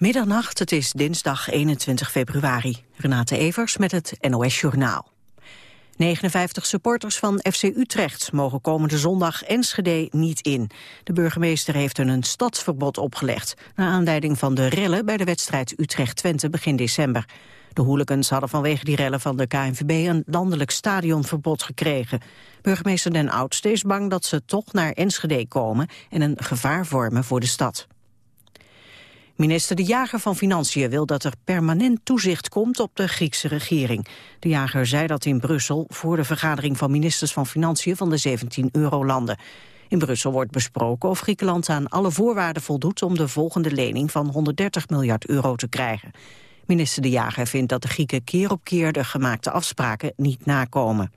Middernacht, het is dinsdag 21 februari. Renate Evers met het NOS Journaal. 59 supporters van FC Utrecht mogen komende zondag Enschede niet in. De burgemeester heeft hun een stadsverbod opgelegd... naar aanleiding van de rellen bij de wedstrijd Utrecht-Twente begin december. De hooligans hadden vanwege die rellen van de KNVB een landelijk stadionverbod gekregen. Burgemeester Den Oudste is bang dat ze toch naar Enschede komen... en een gevaar vormen voor de stad. Minister De Jager van Financiën wil dat er permanent toezicht komt op de Griekse regering. De Jager zei dat in Brussel voor de vergadering van ministers van Financiën van de 17 eurolanden. In Brussel wordt besproken of Griekenland aan alle voorwaarden voldoet om de volgende lening van 130 miljard euro te krijgen. Minister De Jager vindt dat de Grieken keer op keer de gemaakte afspraken niet nakomen.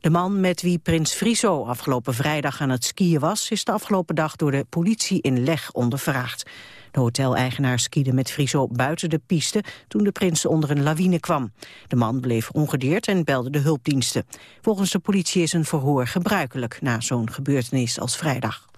De man met wie prins Friso afgelopen vrijdag aan het skiën was... is de afgelopen dag door de politie in Leg ondervraagd. De hoteleigenaar skiede met Friso buiten de piste... toen de prins onder een lawine kwam. De man bleef ongedeerd en belde de hulpdiensten. Volgens de politie is een verhoor gebruikelijk... na zo'n gebeurtenis als vrijdag.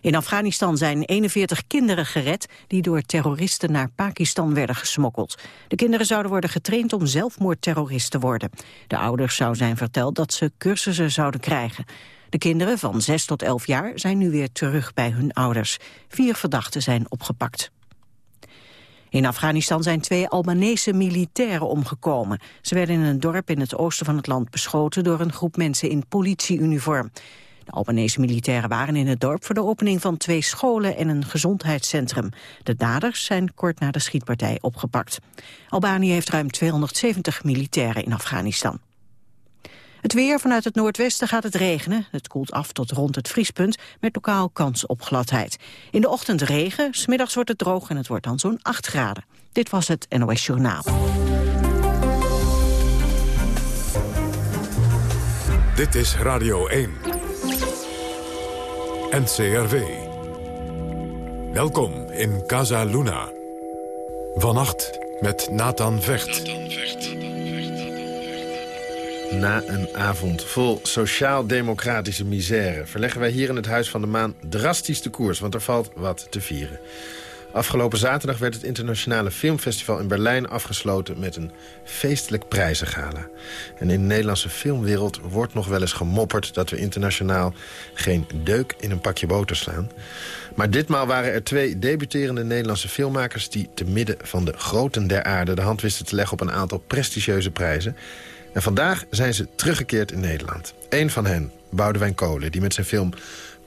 In Afghanistan zijn 41 kinderen gered die door terroristen naar Pakistan werden gesmokkeld. De kinderen zouden worden getraind om zelfmoordterrorist te worden. De ouders zou zijn verteld dat ze cursussen zouden krijgen. De kinderen van 6 tot 11 jaar zijn nu weer terug bij hun ouders. Vier verdachten zijn opgepakt. In Afghanistan zijn twee Albanese militairen omgekomen. Ze werden in een dorp in het oosten van het land beschoten door een groep mensen in politieuniform. Albanese militairen waren in het dorp voor de opening van twee scholen en een gezondheidscentrum. De daders zijn kort na de schietpartij opgepakt. Albanië heeft ruim 270 militairen in Afghanistan. Het weer vanuit het noordwesten gaat het regenen. Het koelt af tot rond het vriespunt met lokaal kans op gladheid. In de ochtend regen, smiddags wordt het droog en het wordt dan zo'n 8 graden. Dit was het NOS Journaal. Dit is Radio 1. NCRV. Welkom in Casa Luna. Vannacht met Nathan Vecht. Na een avond vol sociaal-democratische misère... verleggen wij hier in het Huis van de Maan drastisch de koers... want er valt wat te vieren. Afgelopen zaterdag werd het internationale filmfestival in Berlijn afgesloten met een feestelijk prijzengala. En in de Nederlandse filmwereld wordt nog wel eens gemopperd dat we internationaal geen deuk in een pakje boter slaan. Maar ditmaal waren er twee debuterende Nederlandse filmmakers die te midden van de groten der aarde de hand wisten te leggen op een aantal prestigieuze prijzen. En vandaag zijn ze teruggekeerd in Nederland. Eén van hen, Boudewijn Kolen, die met zijn film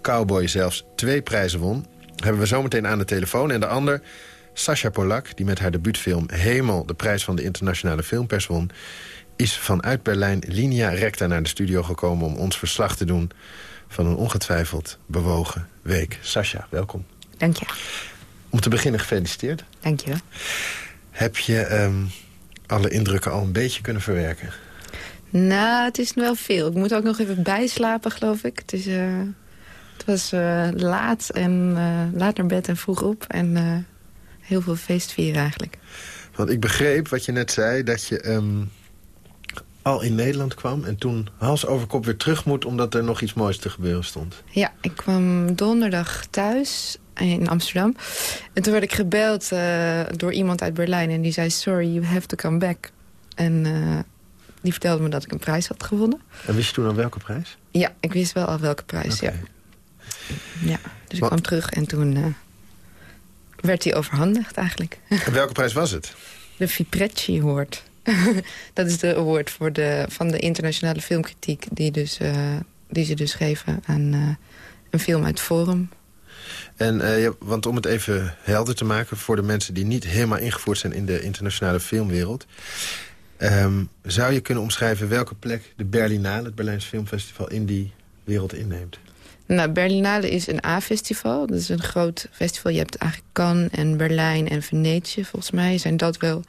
Cowboy zelfs twee prijzen won hebben we zometeen aan de telefoon. En de ander, Sascha Polak, die met haar debuutfilm Hemel... de prijs van de internationale filmpers won... is vanuit Berlijn linea recta naar de studio gekomen... om ons verslag te doen van een ongetwijfeld bewogen week. Sascha, welkom. Dank je. Om te beginnen gefeliciteerd. Dank je. Heb je ehm, alle indrukken al een beetje kunnen verwerken? Nou, het is wel veel. Ik moet ook nog even bijslapen, geloof ik. Het is... Uh... Het was uh, laat, en, uh, laat naar bed en vroeg op. En uh, heel veel feestvieren eigenlijk. Want ik begreep wat je net zei, dat je um, al in Nederland kwam... en toen hals over kop weer terug moet... omdat er nog iets moois te gebeuren stond. Ja, ik kwam donderdag thuis in Amsterdam. En toen werd ik gebeld door iemand uit Berlijn... en die zei, sorry, you have to come back. En die vertelde me dat ik een prijs had gewonnen. En wist je toen al welke prijs? Ja, ik wist wel al welke prijs, okay. ja. Ja, dus ik kwam terug en toen uh, werd hij overhandigd eigenlijk. En welke prijs was het? De Viprecci Award. dat is de award voor de, van de internationale filmkritiek... die, dus, uh, die ze dus geven aan uh, een film uit Forum. En, uh, ja, want om het even helder te maken... voor de mensen die niet helemaal ingevoerd zijn in de internationale filmwereld... Um, zou je kunnen omschrijven welke plek de Berlinale, het Berlijns Filmfestival... in die wereld inneemt? Nou, Berlinale is een A-festival. Dat is een groot festival. Je hebt eigenlijk Cannes en Berlijn en Venetië. Volgens mij zijn dat wel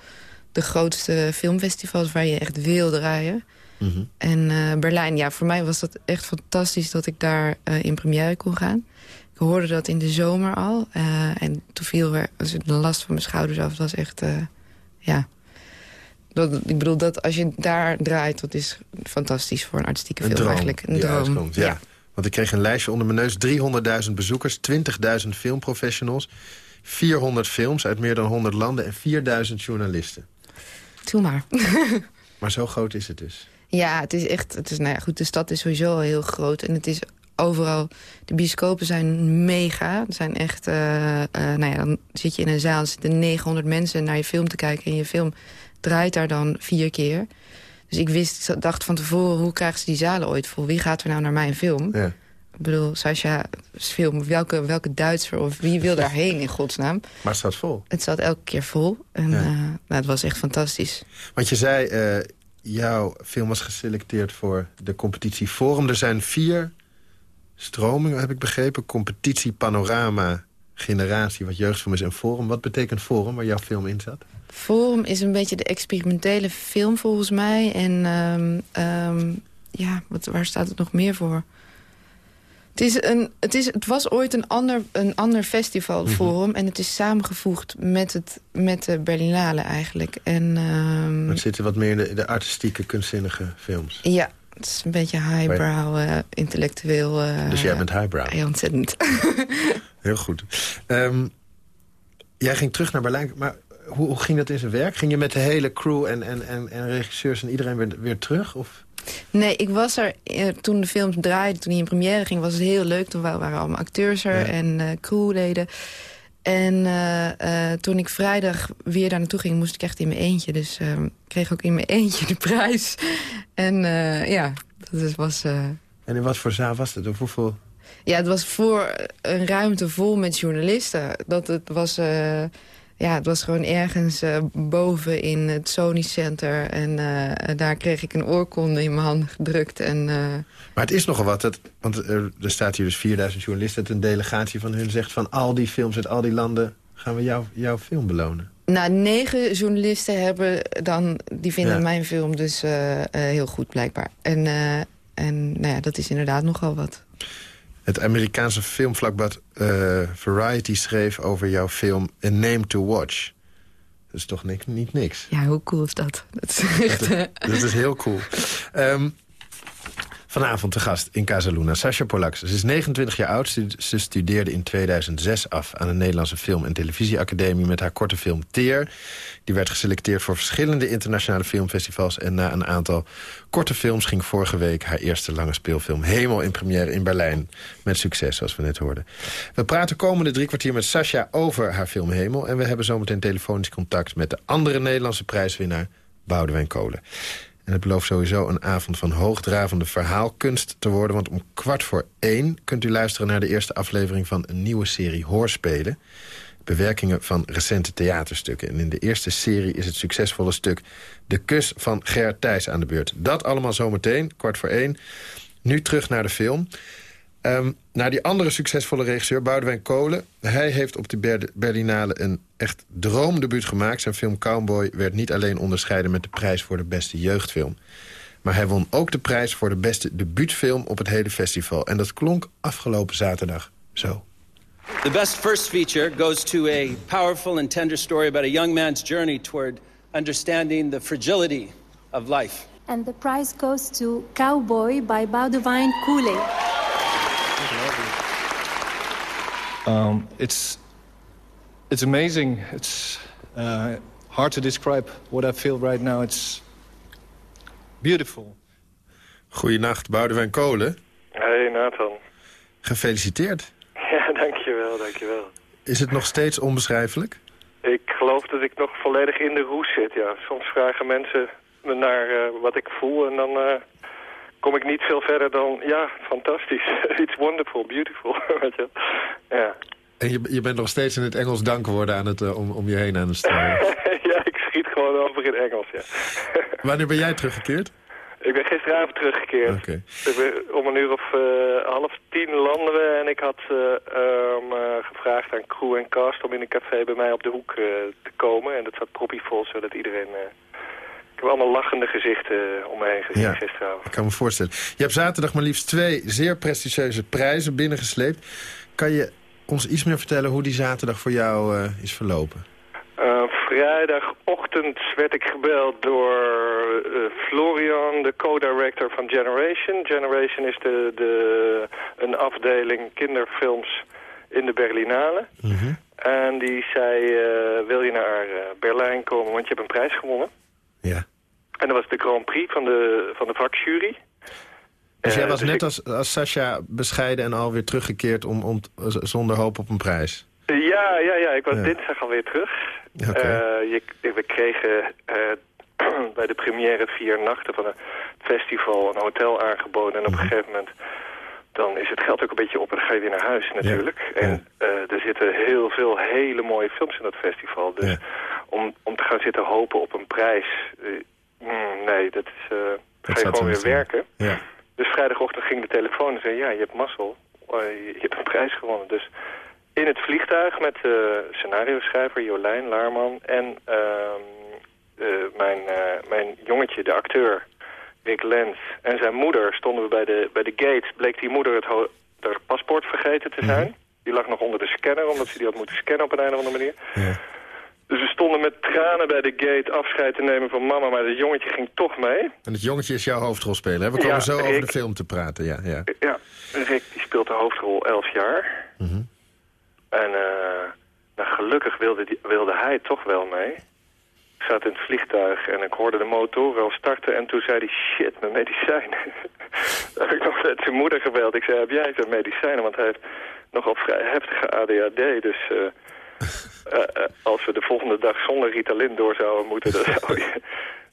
de grootste filmfestivals waar je echt wil draaien. Mhm. En uh, Berlijn, ja, voor mij was dat echt fantastisch dat ik daar uh, in première kon gaan. Ik hoorde dat in de zomer al. Uh, en toen viel er dus de last van mijn schouders af. Dat was echt, ja... Dat, ik bedoel, dat als je daar draait, dat is fantastisch voor een artistieke film droom eigenlijk. Een droom. Ja. Want ik kreeg een lijstje onder mijn neus. 300.000 bezoekers, 20.000 filmprofessionals... 400 films uit meer dan 100 landen en 4000 journalisten. Doe maar. maar zo groot is het dus. Ja, het is echt... Het is, nou ja, goed, de stad is sowieso al heel groot. En het is overal... De bioscopen zijn mega. Er zijn echt... Uh, uh, nou ja, dan zit je in een zaal, zitten 900 mensen naar je film te kijken... en je film draait daar dan vier keer. Dus ik wist, dacht van tevoren, hoe krijgen ze die zalen ooit vol? Wie gaat er nou naar mijn film? Ja. Ik bedoel, Sascha film, welke, welke Duitser of wie wil daarheen in godsnaam? Maar het staat vol. Het zat elke keer vol. En ja. uh, nou, het was echt fantastisch. Want je zei, uh, jouw film was geselecteerd voor de competitie Forum. Er zijn vier stromingen, heb ik begrepen. Competitie, panorama, generatie, wat jeugdfilm is en Forum. Wat betekent Forum, waar jouw film in zat? Forum is een beetje de experimentele film volgens mij. En um, um, ja, wat, waar staat het nog meer voor? Het, is een, het, is, het was ooit een ander, een ander festivalforum. Mm -hmm. En het is samengevoegd met, het, met de Berlinale eigenlijk. En, um, het zitten wat meer in de, de, artistieke, kunstzinnige films. Ja, het is een beetje highbrow, uh, intellectueel. Uh, dus jij bent highbrow? Ja, ontzettend. Heel goed. Um, jij ging terug naar Berlijn, maar hoe, hoe, ging dat in zijn werk? Ging je met de hele crew en, en, en, en regisseurs en iedereen weer, weer terug? Of? Nee, ik was er eh, toen de film draaide, toen hij in première ging, was het heel leuk. Toen waren allemaal acteurs er ja. en uh, crewleden. En uh, uh, toen ik vrijdag weer daar naartoe ging, moest ik echt in mijn eentje. Dus uh, kreeg ook in mijn eentje de prijs. En ja, dat was... En in wat voor zaal was het? Of hoeveel... Ja, het was voor een ruimte vol met journalisten. Dat het was ja, het was gewoon ergens uh, boven in het Sony Center. En uh, daar kreeg ik een oorkonde in mijn hand gedrukt. En, uh... Maar het is nogal wat, want er, er staat hier dus 4000 journalisten... dat een delegatie van hun zegt van al die films uit al die landen... gaan we jou, jouw film belonen. Nou, negen journalisten hebben dan, die vinden ja. mijn film dus heel goed blijkbaar. En, en nou ja, dat is inderdaad nogal wat. Het Amerikaanse filmvlakblad uh, Variety schreef over jouw film A Name to Watch. Dat is toch niks, niet niks? Ja, hoe cool is dat? Dat is, echt, dat, dat is heel cool. Um, vanavond te gast in Casaluna, Sascha Polak. Ze is 29 jaar oud. Ze studeerde in 2006 af aan de Nederlandse Film- en Televisieacademie... met haar korte film Teer. Die werd geselecteerd voor verschillende internationale filmfestivals... en na een aantal korte films ging vorige week haar eerste lange speelfilm... Hemel in première in Berlijn. Met succes, zoals we net hoorden. We praten komende drie kwartier met Sascha over haar film Hemel... en we hebben zometeen telefonisch contact met de andere Nederlandse prijswinnaar... Boudewijn Kolen. En het belooft sowieso een avond van hoogdravende verhaalkunst te worden... want om kwart voor één kunt u luisteren naar de eerste aflevering... van een nieuwe serie Hoorspelen. Bewerkingen van recente theaterstukken. En in de eerste serie is het succesvolle stuk... De Kus van Ger Thijs aan de beurt. Dat allemaal zometeen, kwart voor één. Nu terug naar de film... Um, naar die andere succesvolle regisseur, Boudewijn Kolen. Hij heeft op de Ber Berlinale een echt droomdebuut gemaakt. Zijn film Cowboy werd niet alleen onderscheiden met de prijs voor de beste jeugdfilm. Maar hij won ook de prijs voor de beste debuutfilm op het hele festival. En dat klonk afgelopen zaterdag zo. The best first feature goes to a powerful and tender story about a young man's journey toward understanding the fragility of life. And the prize goes to Cowboy by Boudewijn Koelen. Um, it's it's amazing. It's uh, hard to describe what I feel right now. It's beautiful. Goedenacht, Boudewijn Kolen. Hey Nathan. Gefeliciteerd. Ja, dankjewel, dankjewel. Is het nog steeds onbeschrijfelijk? Ik geloof dat ik nog volledig in de roes zit, ja. Soms vragen mensen me naar uh, wat ik voel en dan... Uh, kom ik niet veel verder dan, ja, fantastisch. It's wonderful, beautiful, weet je Ja. En je, je bent nog steeds in het Engels dankwoorden aan het, uh, om, om je heen aan het staan. ja, ik schiet gewoon over in Engels, ja. Wanneer ben jij teruggekeerd? Ik ben gisteravond teruggekeerd. Okay. Ik ben om een uur of uh, half tien landen we en ik had uh, um, gevraagd aan crew en cast om in een café bij mij op de hoek te komen. En dat zat proppievol, zodat iedereen... Ik heb allemaal lachende gezichten om me heen gezien ja, gisteravond. Ik kan me voorstellen. Je hebt zaterdag maar liefst twee zeer prestigieuze prijzen binnengesleept. Kan je ons iets meer vertellen hoe die zaterdag voor jou uh, is verlopen? Uh, vrijdagochtend werd ik gebeld door uh, Florian, de co-director van Generation. Generation is de, de, een afdeling kinderfilms in de Berlinale. Mhm. En die zei, wil je naar Berlijn komen, want je hebt een prijs gewonnen. Ja. En dat was de Grand Prix van de, van de vakjury. Dus jij Eh, was dus net ik- als, als Sascha bescheiden en alweer teruggekeerd om, om, zonder hoop op een prijs. Ja, ja, ja. Ik was Ja. dinsdag alweer terug. Eh, je, we kregen eh, bij de première vier nachten van het festival een hotel aangeboden. En op Mhm. een gegeven moment dan is het geld ook een beetje op en dan ga je weer naar huis natuurlijk. En er zitten heel veel hele mooie films in dat festival. Dus Ja. om, om te gaan zitten hopen op een prijs... mm, nee, dat is... eh Dat ga je gewoon er weer werken. Ja. Dus vrijdagochtend ging de telefoon en zei... ja, je hebt mazzel. Eh, je, hebt een prijs gewonnen. Dus in het vliegtuig met de scenario-schrijver Jolijn Laarman... en ehm, eh, mijn, mijn jongetje, de acteur, Rick Lens... en zijn moeder stonden we bij de, bij de gates. Bleek die moeder het haar paspoort vergeten te zijn. Die lag nog onder de scanner, omdat ze die had moeten scannen op een, een of andere manier. Ja. Dus we stonden met tranen bij de gate afscheid te nemen van mama... maar het jongetje ging toch mee. En het jongetje is jouw hoofdrolspeler. Hè? We komen Ja, zo over de film te praten. Ja, ja. Ja, Rick die speelt de hoofdrol 11 jaar. Mhm. En eh, nou, gelukkig wilde, die, wilde hij toch wel mee. Ik zat in het vliegtuig en ik hoorde de motor al starten. En toen zei hij, shit, mijn medicijnen. Heb ik nog met zijn moeder gebeld. Ik zei, heb jij zijn medicijnen? Want hij heeft nogal vrij heftige ADHD. Dus eh, eh, eh, als we de volgende dag zonder Ritalin door zouden moeten... dan zou je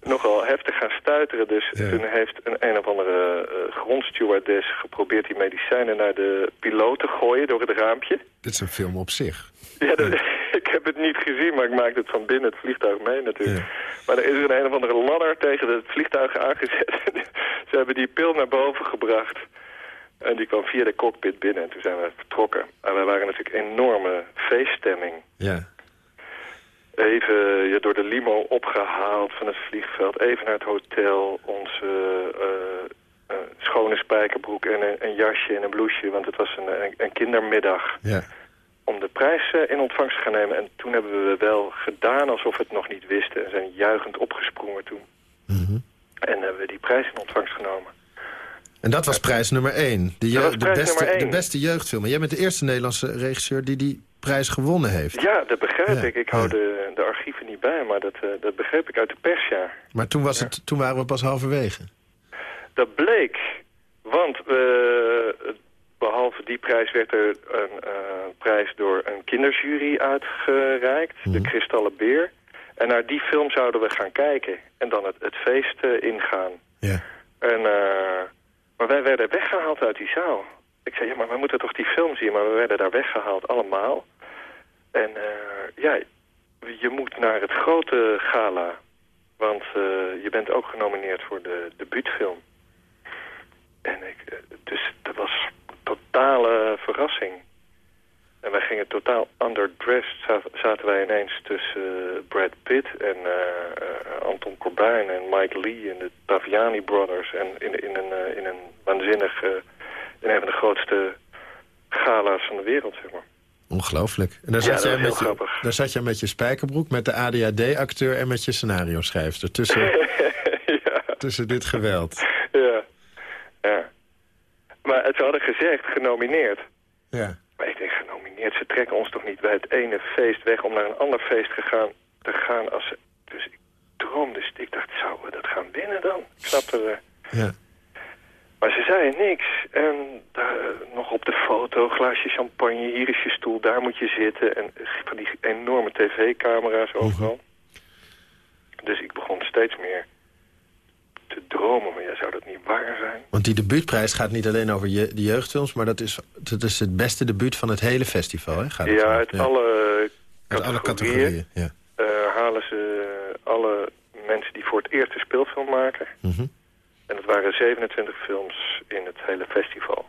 nogal heftig gaan stuiteren. Dus Ja. toen heeft een een of andere eh grondstewardess geprobeerd die medicijnen naar de piloot te gooien door het raampje. Dit is een film op zich. Ja, dat- ik heb het niet gezien, maar ik maakte het van binnen het vliegtuig mee natuurlijk. Ja. Maar er is een, een of andere ladder tegen het vliegtuig aangezet. Ze hebben die pil naar boven gebracht. En die kwam via de cockpit binnen en toen zijn we vertrokken. En wij waren natuurlijk enorme feeststemming. Ja. Even ja, door de limo opgehaald van het vliegveld. Even naar het hotel. Onze eh, eh, schone spijkerbroek en een, een jasje en een blouseje. Want het was een, een, kindermiddag Ja. om de prijs eh, in ontvangst te gaan nemen. En toen hebben we wel gedaan alsof we het nog niet wisten. En zijn juichend opgesprongen toen. Mhm. En hebben we die prijs in ontvangst genomen. En dat was prijs nummer één. De, je- de, beste, één. de beste jeugdfilm. En jij bent de eerste Nederlandse regisseur die die prijs gewonnen heeft. Ja, dat begrijp Ja, ik. Ik hou ja. de, de archieven niet bij, maar dat, eh, dat begreep ik uit de pers, ja. Maar toen, was het, toen waren we pas halverwege. Dat bleek, want eh, behalve die prijs werd er een eh, prijs door een kinderjury uitgereikt, de Mhm. Kristallen Beer. En naar die film zouden we gaan kijken en dan het, het feest ingaan. Ja. En, eh, maar wij werden weggehaald uit die zaal. Ik zei, ja, maar we moeten toch die film zien? Maar we werden daar weggehaald, allemaal. En eh, ja, je moet naar het grote gala. Want eh, je bent ook genomineerd voor de debuutfilm. En ik, eh, dus dat was totale verrassing. En wij gingen totaal underdressed. za- Zaten wij ineens tussen eh, Brad Pitt en eh, eh, Anton Corbijn en Mike Lee en de Taviani Brothers. En in, in, een, in een waanzinnig, in een van de grootste gala's van de wereld, zeg maar. Ongelooflijk. En daar Ja, zat, jij met je, daar zat jij met je spijkerbroek, met de ADHD-acteur en met je scenario-schrijfster. Tussen, ja, tussen dit geweld. ja, ja. Maar het, ze hadden gezegd, genomineerd. Ja. Ze trekken ons toch niet bij het ene feest weg om naar een ander feest gegaan, te gaan. Als ze, dus ik droomde, dus ik dacht, zouden we dat gaan winnen dan? Ik snapte we. ja. Maar ze zeiden niks. En daar, nog op de foto, glaasje champagne, hier is je stoel, daar moet je zitten. En van die enorme tv-camera's overal. Dus ik begon steeds meer te dromen. Maar ja, zou dat niet waar zijn? Want die debuutprijs gaat niet alleen over je, de jeugdfilms... maar dat is, dat is het beste debuut van het hele festival, hè? Gaat het ja, uit alle Uit alle categorieën. Ja. eh, halen ze alle mensen die voor het eerst een speelfilm maken. Mhm. En het waren 27 films in het hele festival.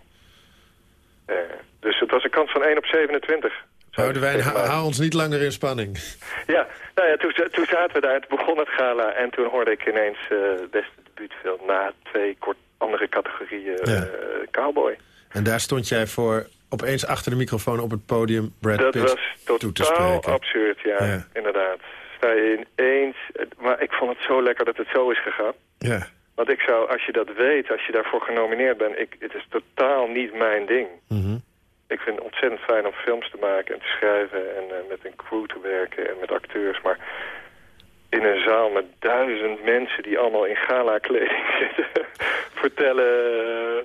Eh, dus het was een kans van 1 op 27. zou ik Boudewijn, mij. hou ons niet langer in spanning. Ja, nou ja, toen, toen zaten we daar, toen begon het gala en toen hoorde ik ineens beste debuutfilm na twee kort andere categorieën Ja. eh, Cowboy. En daar stond jij voor opeens achter de microfoon op het podium Brad Dat Pitt was toe te totaal spreken. absurd, ja, Ja. inderdaad. sta je ineens... Maar ik vond het zo lekker dat het zo is gegaan. Ja. Want ik zou, als je dat weet, als je daarvoor genomineerd bent... Ik, het is totaal niet mijn ding. Mhm. Ik vind het ontzettend fijn om films te maken en te schrijven... en eh, met een crew te werken en met acteurs. Maar in een zaal met duizend mensen die allemaal in gala-kleding zitten... vertellen eh,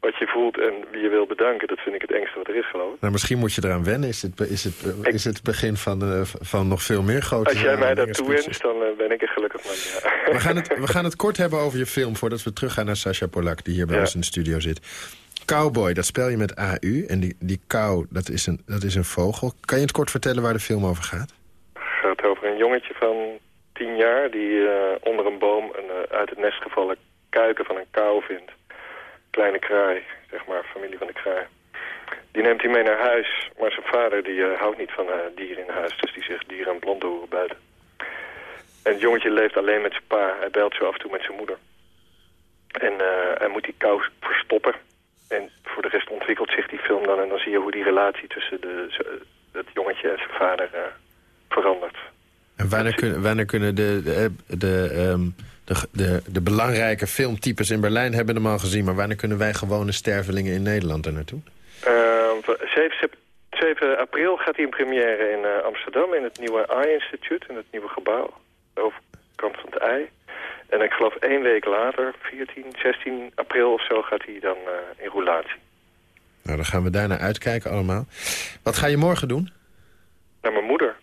wat je voelt en wie je wil bedanken... dat vind ik het engste wat er is, geloof ik. Nou, misschien moet je eraan wennen. Is het, is het, eh, is het begin van, eh, van nog veel meer grote... Als jij mij daartoe spitsen? wenst, dan ben ik een gelukkig man, ja. We gaan, het, we gaan het kort hebben over je film... voordat we teruggaan naar Sascha Polak, die hier bij Ja. ons in de studio zit. Cowboy, dat spel je met AU. En die, die kou, dat is, een, dat is een vogel. Kan je het kort vertellen waar de film over gaat? Het gaat over een jongetje van jaar... die eh, onder een boom een eh, uit het nest gevallen kuiken van een kou vindt. Kleine kraai, zeg maar, familie van de kraai. Die neemt hij mee naar huis, maar zijn vader die, eh, houdt niet van dieren in huis. Dus die zegt dieren en blonde horen buiten. En het jongetje leeft alleen met zijn pa. Hij belt zo af en toe met zijn moeder. En hij moet die kou verstoppen. En voor de rest ontwikkelt zich die film dan. En dan zie je hoe die relatie tussen de, het jongetje en zijn vader verandert. En wanneer, kunnen, wanneer kunnen de, de, de, ehm, de, de, de belangrijke filmtypes in Berlijn hebben hem al gezien... maar wanneer kunnen wij gewone stervelingen in Nederland er naartoe? Ehm, 7, sep- 7 april gaat hij in première in eh, Amsterdam... in het nieuwe AI-instituut, in het nieuwe gebouw. De overkant van het ei. En ik geloof één week later, 14, 16 april of zo... gaat hij dan eh, in roulatie. Nou, dan gaan we daar naar uitkijken allemaal. Wat ga je morgen doen? Naar mijn moeder.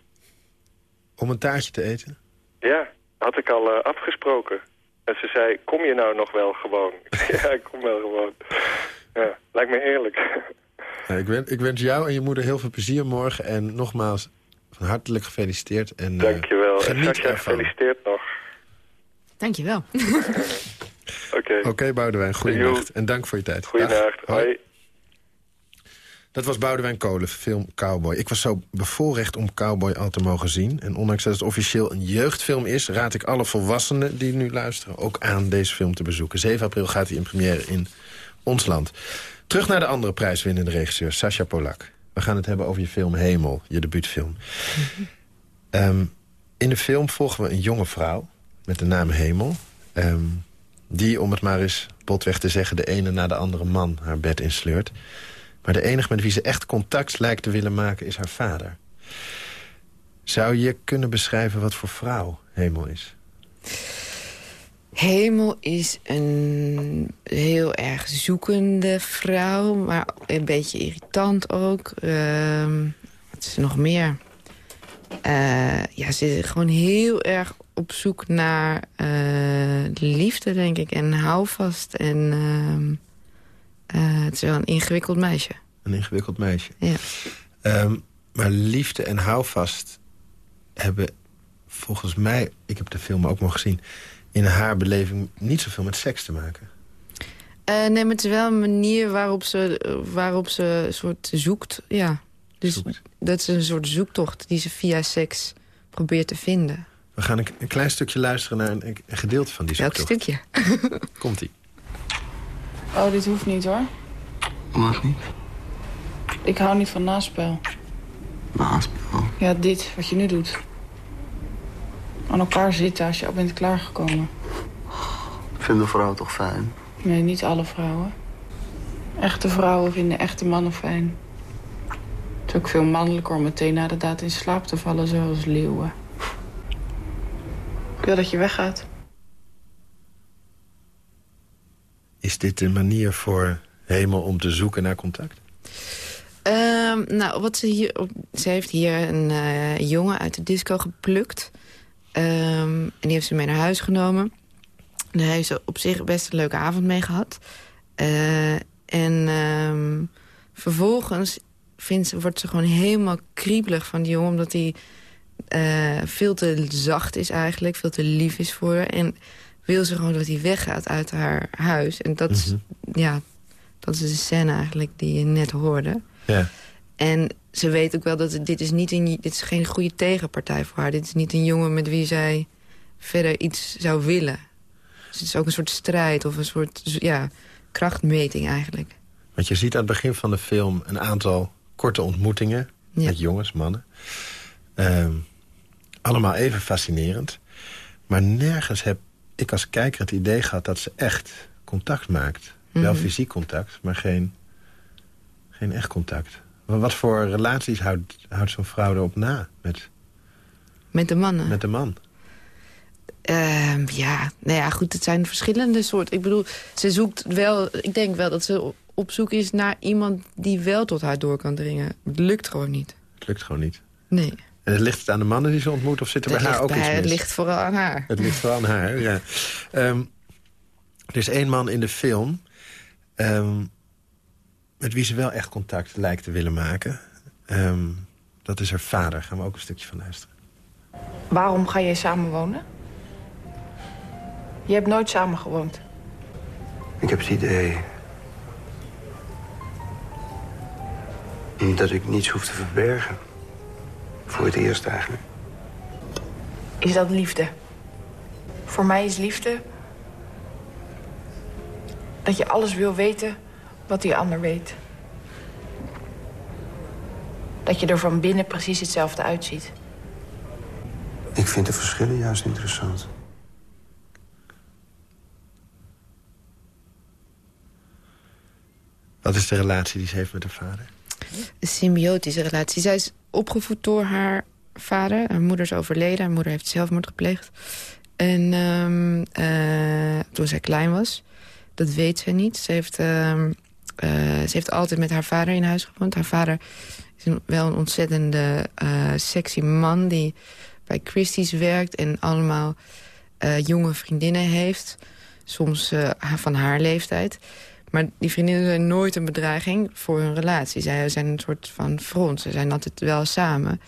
Om een taartje te eten? Ja, had ik al eh, afgesproken. En ze zei, kom je nou nog wel gewoon? ja, ik kom wel gewoon. Ja, lijkt me heerlijk. Nou, ik, wens, ik wens jou en je moeder heel veel plezier morgen. En nogmaals, van hartelijk gefeliciteerd. En, eh, Dankjewel. En Geniet Sascha, ervan. gefeliciteerd nog. Dankjewel. Oké, Oké, Boudewijn, goeienacht. En dank voor je tijd. goeienacht. Hoi. Dat was Boudewijn Kolen, film Cowboy. Ik was zo bevoorrecht om Cowboy al te mogen zien. En ondanks dat het officieel een jeugdfilm is... raad ik alle volwassenen die nu luisteren ook aan deze film te bezoeken. 7 april gaat hij in première in ons land. Terug naar de andere prijswinnende regisseur, Sascha Polak. We gaan het hebben over je film Hemel, je debuutfilm. Ehm, in de film volgen we een jonge vrouw met de naam Hemel... Ehm, die, om het maar eens botweg te zeggen... de ene na de andere man haar bed insleurt... Maar de enige met wie ze echt contact lijkt te willen maken is haar vader. Zou je kunnen beschrijven wat voor vrouw Hemel is? Hemel is een heel erg zoekende vrouw, maar een beetje irritant ook. Ehm, wat is er nog meer? Eh, ja, ze is gewoon heel erg op zoek naar eh, liefde, denk ik. En houvast. En eh, het is wel een ingewikkeld meisje. Een ingewikkeld meisje. Ja. Ehm, maar liefde en houvast hebben volgens mij... ik heb de film ook nog gezien... in haar beleving niet zoveel met seks te maken. Eh, nee, maar het is wel een manier waarop ze, waarop ze een soort zoekt. Ja. Dus Zoekt. dat is een soort zoektocht die ze via seks probeert te vinden. We gaan een, een klein stukje luisteren naar een, een gedeelte van die Welk zoektocht. stukje? Komt-ie. Oh, dit hoeft niet hoor. Mag niet. Ik hou niet van naspel. Naspel. Ja, dit, wat je nu doet. Aan elkaar zitten als je al bent klaargekomen. Vinden vrouwen toch fijn? Nee, niet alle vrouwen. Echte vrouwen vinden echte mannen fijn. Het is ook veel mannelijker om meteen na de daad in slaap te vallen, zoals leeuwen. Ik wil dat je weggaat. Is dit een manier voor Hemel om te zoeken naar contact? Ehm, nou, wat ze hier... Ze heeft hier een eh, jongen uit de disco geplukt. Ehm, en die heeft ze mee naar huis genomen. En daar heeft ze op zich best een leuke avond mee gehad. Eh, en ehm, vervolgens vindt ze, wordt ze gewoon helemaal kriebelig van die jongen... omdat hij eh, veel te zacht is eigenlijk, veel te lief is voor haar. En wil ze gewoon dat hij weggaat uit haar huis. En dat, is, ja, dat is de scène eigenlijk die je net hoorde. Ja. En ze weet ook wel dat dit is, niet een, dit is geen goede tegenpartij voor haar. Dit is niet een jongen met wie zij verder iets zou willen. Dus het is ook een soort strijd of een soort ja, krachtmeting eigenlijk. Want je ziet aan het begin van de film een aantal korte ontmoetingen... Ja. met jongens, mannen. Ehm, allemaal even fascinerend. Maar nergens heb ik als kijker het idee gehad dat ze echt contact maakt. Wel Mhm. fysiek contact, maar geen, geen echt contact. Wa- Wat voor relaties houdt, houdt zo'n vrouw erop na met, Met de mannen? met de man? Ehm, ja, nou ja, goed, het zijn verschillende soorten. Ik bedoel, ze zoekt wel... Ik denk wel dat ze op zoek is naar iemand die wel tot haar door kan dringen. Het lukt gewoon niet. Het lukt gewoon niet. Nee. En het ligt het aan de mannen die ze ontmoet of zit er bij haar ook iets bij- mis? het ligt vooral aan haar. Het ligt vooral aan haar, ja. Ehm, er is één man in de film... ehm, met wie ze wel echt contact lijkt te willen maken. Ehm, dat is haar vader. Gaan we ook een stukje van luisteren. Waarom ga jij samen wonen? Je hebt nooit samen gewoond. Ik heb het idee... dat ik niets hoef te verbergen. Voor het eerst eigenlijk. Is dat liefde? Voor mij is liefde... dat je alles wil weten wat die ander weet. Dat je er van binnen precies hetzelfde uitziet. Ik vind de verschillen juist interessant. Wat is de relatie die ze heeft met haar vader? Symbiotische relatie. Zij is opgevoed door haar vader. Haar moeder is overleden. Haar moeder heeft zelfmoord gepleegd. En ehm, eh, toen zij klein was, dat weet ze niet. Ze heeft, ehm, eh, ze heeft altijd met haar vader in huis gewoond. Haar vader is een, wel een ontzettende eh, sexy man... die bij Christie's werkt en allemaal jonge vriendinnen heeft. Soms van haar leeftijd. Maar die vriendinnen zijn nooit een bedreiging voor hun relatie. Zij zijn een soort van front. Ze zijn altijd wel samen.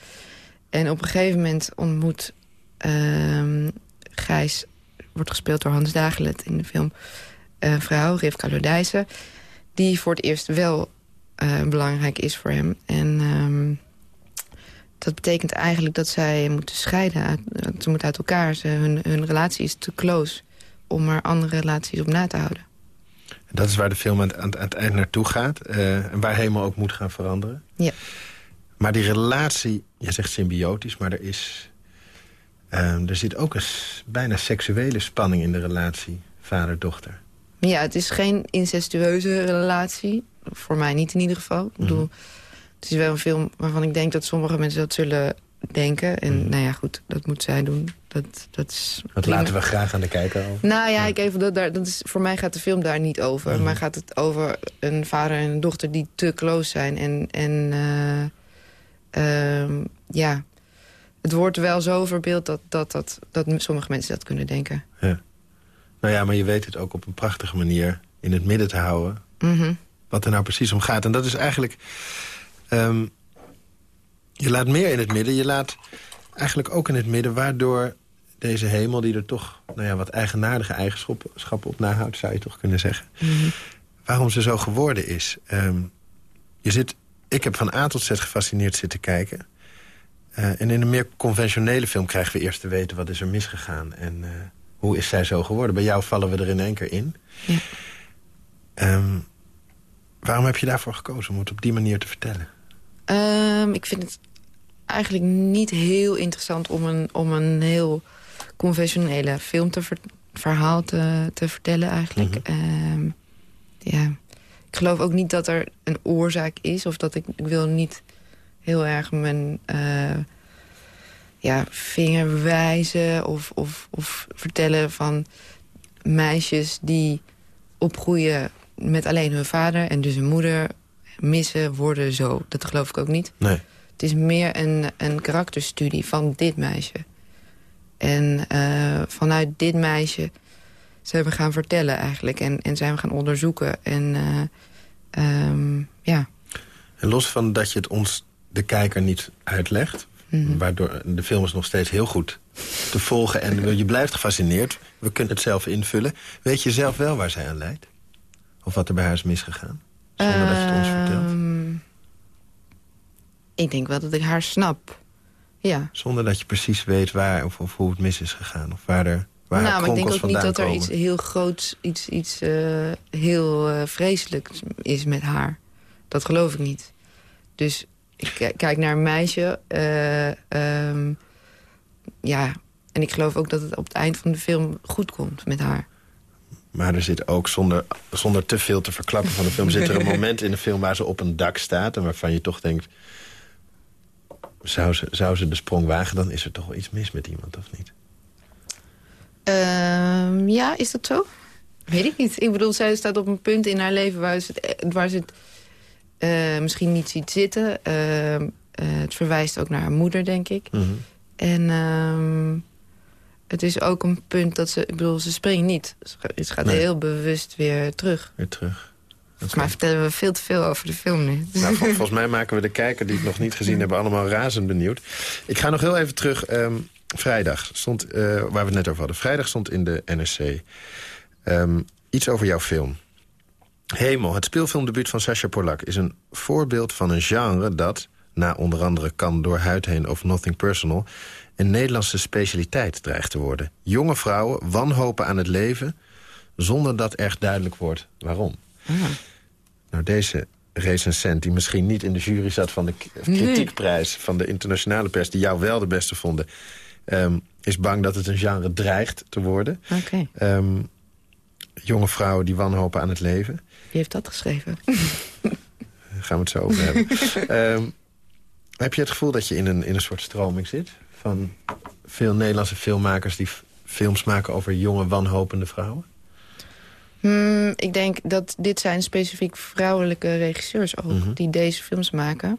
En op een gegeven moment ontmoet ehm, Gijs... wordt gespeeld door Hans Dagelet in de film... een vrouw, Rivka Lodijsen... die voor het eerst wel eh, belangrijk is voor hem. En ehm, dat betekent eigenlijk dat zij moeten scheiden. Ze moeten uit elkaar. Ze, hun, hun relatie is te close om er andere relaties op na te houden. Dat is waar de film aan, het- aan, het- aan het eind naartoe gaat. eh, en waar helemaal ook moet gaan veranderen. Ja. Maar die relatie, je zegt symbiotisch, maar er is... ehm, er zit ook een bijna seksuele spanning in de relatie vader-dochter. Ja, het is geen incestueuze relatie. Voor mij niet in ieder geval. Ik bedoel, het is wel een film waarvan ik denk dat sommige mensen dat zullen denken. En nou ja, goed, dat moet zij doen. Dat, dat is Dat prima. laten we graag aan de kijker over. Nou ja, ik even, dat, daar, dat is, voor mij gaat de film daar niet over. Maar gaat het over een vader en een dochter die te close zijn. En, en eh, ehm, ja, het wordt wel zo verbeeld dat, dat, dat, dat sommige mensen dat kunnen denken. Ja. Nou ja, maar je weet het ook op een prachtige manier in het midden te houden. Mhm. Wat er nou precies om gaat. En dat is eigenlijk... ehm, je laat meer in het midden. Je laat eigenlijk ook in het midden... waardoor deze hemel, die er toch nou ja, wat eigenaardige eigenschappen op nahoudt... zou je toch kunnen zeggen. Waarom ze zo geworden is. Ehm, je zit, ik heb van A tot Z gefascineerd zitten kijken. Eh, en in een meer conventionele film krijgen we eerst te weten... wat is er misgegaan en eh, hoe is zij zo geworden. Bij jou vallen we er in één keer in. Ja. Ehm, waarom heb je daarvoor gekozen om het op die manier te vertellen? Ehm, ik vind het eigenlijk niet heel interessant om een, om een heel conventionele film te ver- verhaal te, te vertellen eigenlijk. Ehm, ja. Ik geloof ook niet dat er een oorzaak is. Of dat ik, ik wil niet heel erg mijn eh, ja, vinger wijzen. Of, of, of vertellen van meisjes die opgroeien met alleen hun vader en dus hun moeder missen worden zo. Dat geloof ik ook niet. Nee. Het is meer een, een karakterstudie van dit meisje. En eh, vanuit dit meisje zijn we gaan vertellen eigenlijk. En, en zijn we gaan onderzoeken. En eh, ehm, ja, En los van dat je het ons, de kijker, niet uitlegt... Mhm. waardoor de film is nog steeds heel goed te volgen... en je blijft gefascineerd, we kunnen het zelf invullen... weet je zelf wel waar zij aan leidt? Of wat er bij haar is misgegaan? Zonder dat je het ons vertelt. Ik denk wel dat ik haar snap. Ja. Zonder dat je precies weet waar of, of hoe het mis is gegaan. Of waar, er, waar nou, maar ik denk ook niet dat er komen. iets heel groots, iets, iets eh, heel eh, vreselijks is met haar. Dat geloof ik niet. Dus ik ki- kijk naar een meisje. eh, ehm, ja, en ik geloof ook dat het op het eind van de film goed komt met haar. Maar er zit ook, zonder, zonder te veel te verklappen van de film... zit er een moment in de film waar ze op een dak staat... en waarvan je toch denkt... zou ze, zou ze de sprong wagen, dan is er toch wel iets mis met iemand, of niet? Ehm, ja, is dat zo? Weet ik niet. Ik bedoel, zij staat op een punt in haar leven... waar ze het, waar ze het eh, misschien niet ziet zitten. Ehm, eh, het verwijst ook naar haar moeder, denk ik. Mhm. En ehm, het is ook een punt dat ze... Ik bedoel, ze springt niet. Ze ga- Ze gaat Nee. heel bewust weer terug. Weer terug. Volgens mij vertellen we veel te veel over de film nu. Nou, vol- volgens mij maken we de kijker die het nog niet gezien hebben... allemaal razend benieuwd. Ik ga nog heel even terug. ehm, vrijdag stond, eh, waar we het net over hadden. Vrijdag stond in de NRC ehm, iets over jouw film. Hemel, het speelfilmdebuut van Sacha Polak... is een voorbeeld van een genre dat, na onder andere Kan door huid heen of Nothing Personal... een Nederlandse specialiteit dreigt te worden. Jonge vrouwen wanhopen aan het leven... zonder dat echt duidelijk wordt waarom. Nou, deze recensent, die misschien niet in de jury zat... van de kritiekprijs van de internationale pers... die jou wel de beste vonden... ehm, is bang dat het een genre dreigt te worden. Oké, Ehm, jonge vrouwen die wanhopen aan het leven. wie heeft dat geschreven? Daar gaan we het zo over hebben. Ehm, heb je het gevoel dat je in een, in een soort stroming zit? Van veel Nederlandse filmmakers die films maken over jonge wanhopende vrouwen? Hmm, ik denk dat dit zijn specifiek vrouwelijke regisseurs ook... Mhm. die deze films maken.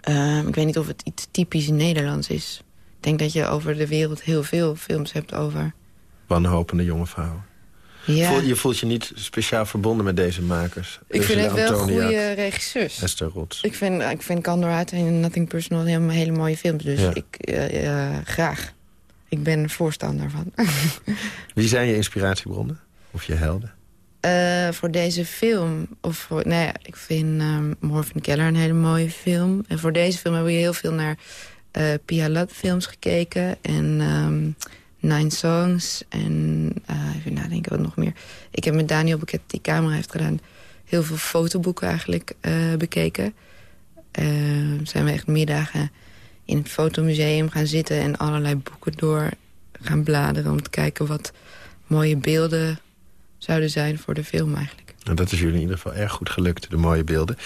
Ehm, ik weet niet of het iets typisch Nederlands is. Ik denk dat je over de wereld heel veel films hebt over... Wanhopende jonge vrouwen. Ja, Voel, je voelt je niet speciaal verbonden met deze makers? ik vind het wel Antoniak, goede regisseurs. Esther Rots. Ik vind, ik vind Candor uit en Nothing Personal helemaal hele mooie films. Dus Ja. ik, eh, eh, graag. Ik ben een voorstander van. Wie zijn je inspiratiebronnen? Of je helden? Eh, voor deze film, of voor, nou ja, ik vind um, Morphin Keller een hele mooie film. En voor deze film hebben we heel veel naar eh Pia Lat films gekeken. En ehm, Nine Songs. En eh, even nadenken wat nog meer. Ik heb met Daniel Boeket, die camera heeft gedaan... heel veel fotoboeken eigenlijk bekeken. Eh, zijn we echt middagen in het fotomuseum gaan zitten... en allerlei boeken door gaan bladeren... om te kijken wat mooie beelden zouden zijn voor de film eigenlijk. Nou, dat is jullie in ieder geval erg goed gelukt, de mooie beelden.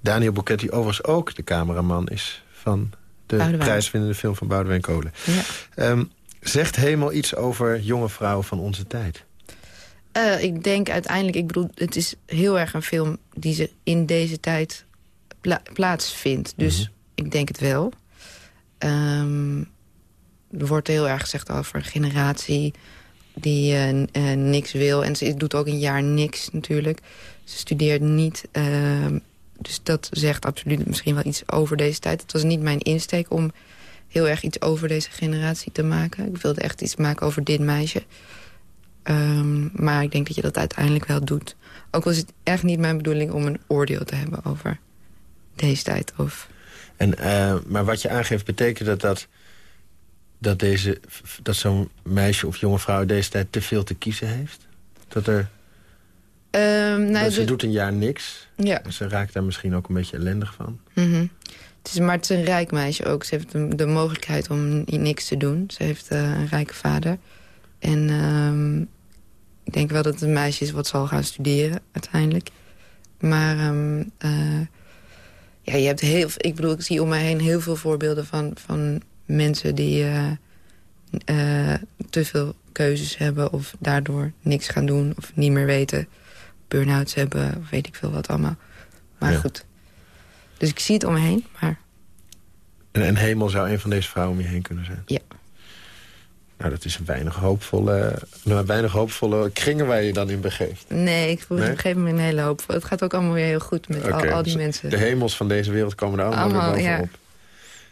Daniel Bouquet, die overigens ook de cameraman is... van de Boudewijn. prijswinnende film van Boudewijn Kolen. Ja. Ehm, zegt Hemel iets over jonge vrouwen van onze tijd? Eh, ik denk uiteindelijk, ik bedoel, het is heel erg een film die zich in deze tijd pla plaatsvindt. Dus ik denk het wel. Ehm, er wordt heel erg gezegd over een generatie die eh, eh, niks wil. En ze doet ook een jaar niks natuurlijk. Ze studeert niet. ehm, dus dat zegt absoluut misschien wel iets over deze tijd. Het was niet mijn insteek om heel erg iets over deze generatie te maken. Ik wilde echt iets maken over dit meisje. Ehm, maar ik denk dat je dat uiteindelijk wel doet. Ook is het echt niet mijn bedoeling om een oordeel te hebben over deze tijd. Of... En, eh, maar wat je aangeeft, betekent dat dat, dat, deze, dat zo'n meisje of jonge vrouw deze tijd te veel te kiezen heeft? Dat er, Ehm, nou, dat ze doet een jaar niks. Ja. Ze raakt daar misschien ook een beetje ellendig van. Mhm. Het is, maar het is een rijk meisje ook. Ze heeft de, de mogelijkheid om ni- niks te doen. Ze heeft eh, een rijke vader. En ehm, ik denk wel dat het een meisje is wat zal gaan studeren uiteindelijk. Maar ehm, eh, ja, je hebt heel, ik bedoel, ik zie om mij heen heel veel voorbeelden van, van mensen die eh, eh, te veel keuzes hebben of daardoor niks gaan doen of niet meer weten. Burn-outs hebben, of weet ik veel wat allemaal. Maar Ja. goed. Dus ik zie het om me heen, maar En, en Hemel zou een van deze vrouwen om je heen kunnen zijn? Ja. Nou, dat is een weinig hoopvolle, nou, weinig hoopvolle kringen waar je dan in begeeft. nee, ik voel Nee? op een gegeven moment een hele hoop. Het gaat ook allemaal weer heel goed met al, die dus mensen. De hemels van deze wereld komen er allemaal, Allemaal, weer ja. bovenop.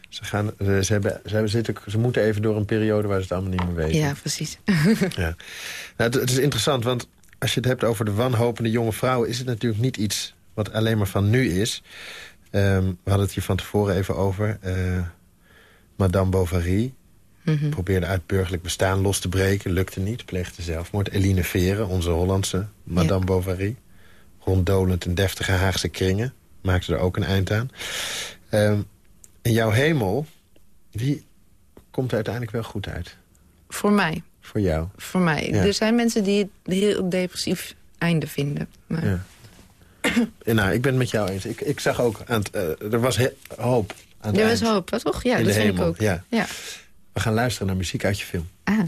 Ze, gaan, eh, ze, hebben, ze, hebben, zitten, ze moeten even door een periode waar ze het allemaal niet meer weten. Ja, precies. Ja. Nou, het, het is interessant, want als je het hebt over de wanhopende jonge vrouwen... is het natuurlijk niet iets wat alleen maar van nu is. Ehm, we hadden het hier van tevoren even over. Eh, Madame Bovary Mhm. probeerde uit burgerlijk bestaan los te breken. Lukte niet, pleegde zelfmoord. Eline Veren, onze Hollandse Madame Bovary. Ronddolend in deftige Haagse kringen. Maakte er ook een eind aan. Ehm, jouw hemel, wie komt er uiteindelijk wel goed uit? Voor mij. Voor jou? Voor mij. Ja. Er zijn mensen die het heel depressief einde vinden. Maar Ja. En nou, ik ben het met jou eens. Ik, ik zag ook, aan het, eh, er was he- hoop aan het er was eind. hoop, toch? Ja, In dat vind ik ook. ja. ja. We gaan luisteren naar muziek uit je film. Ah.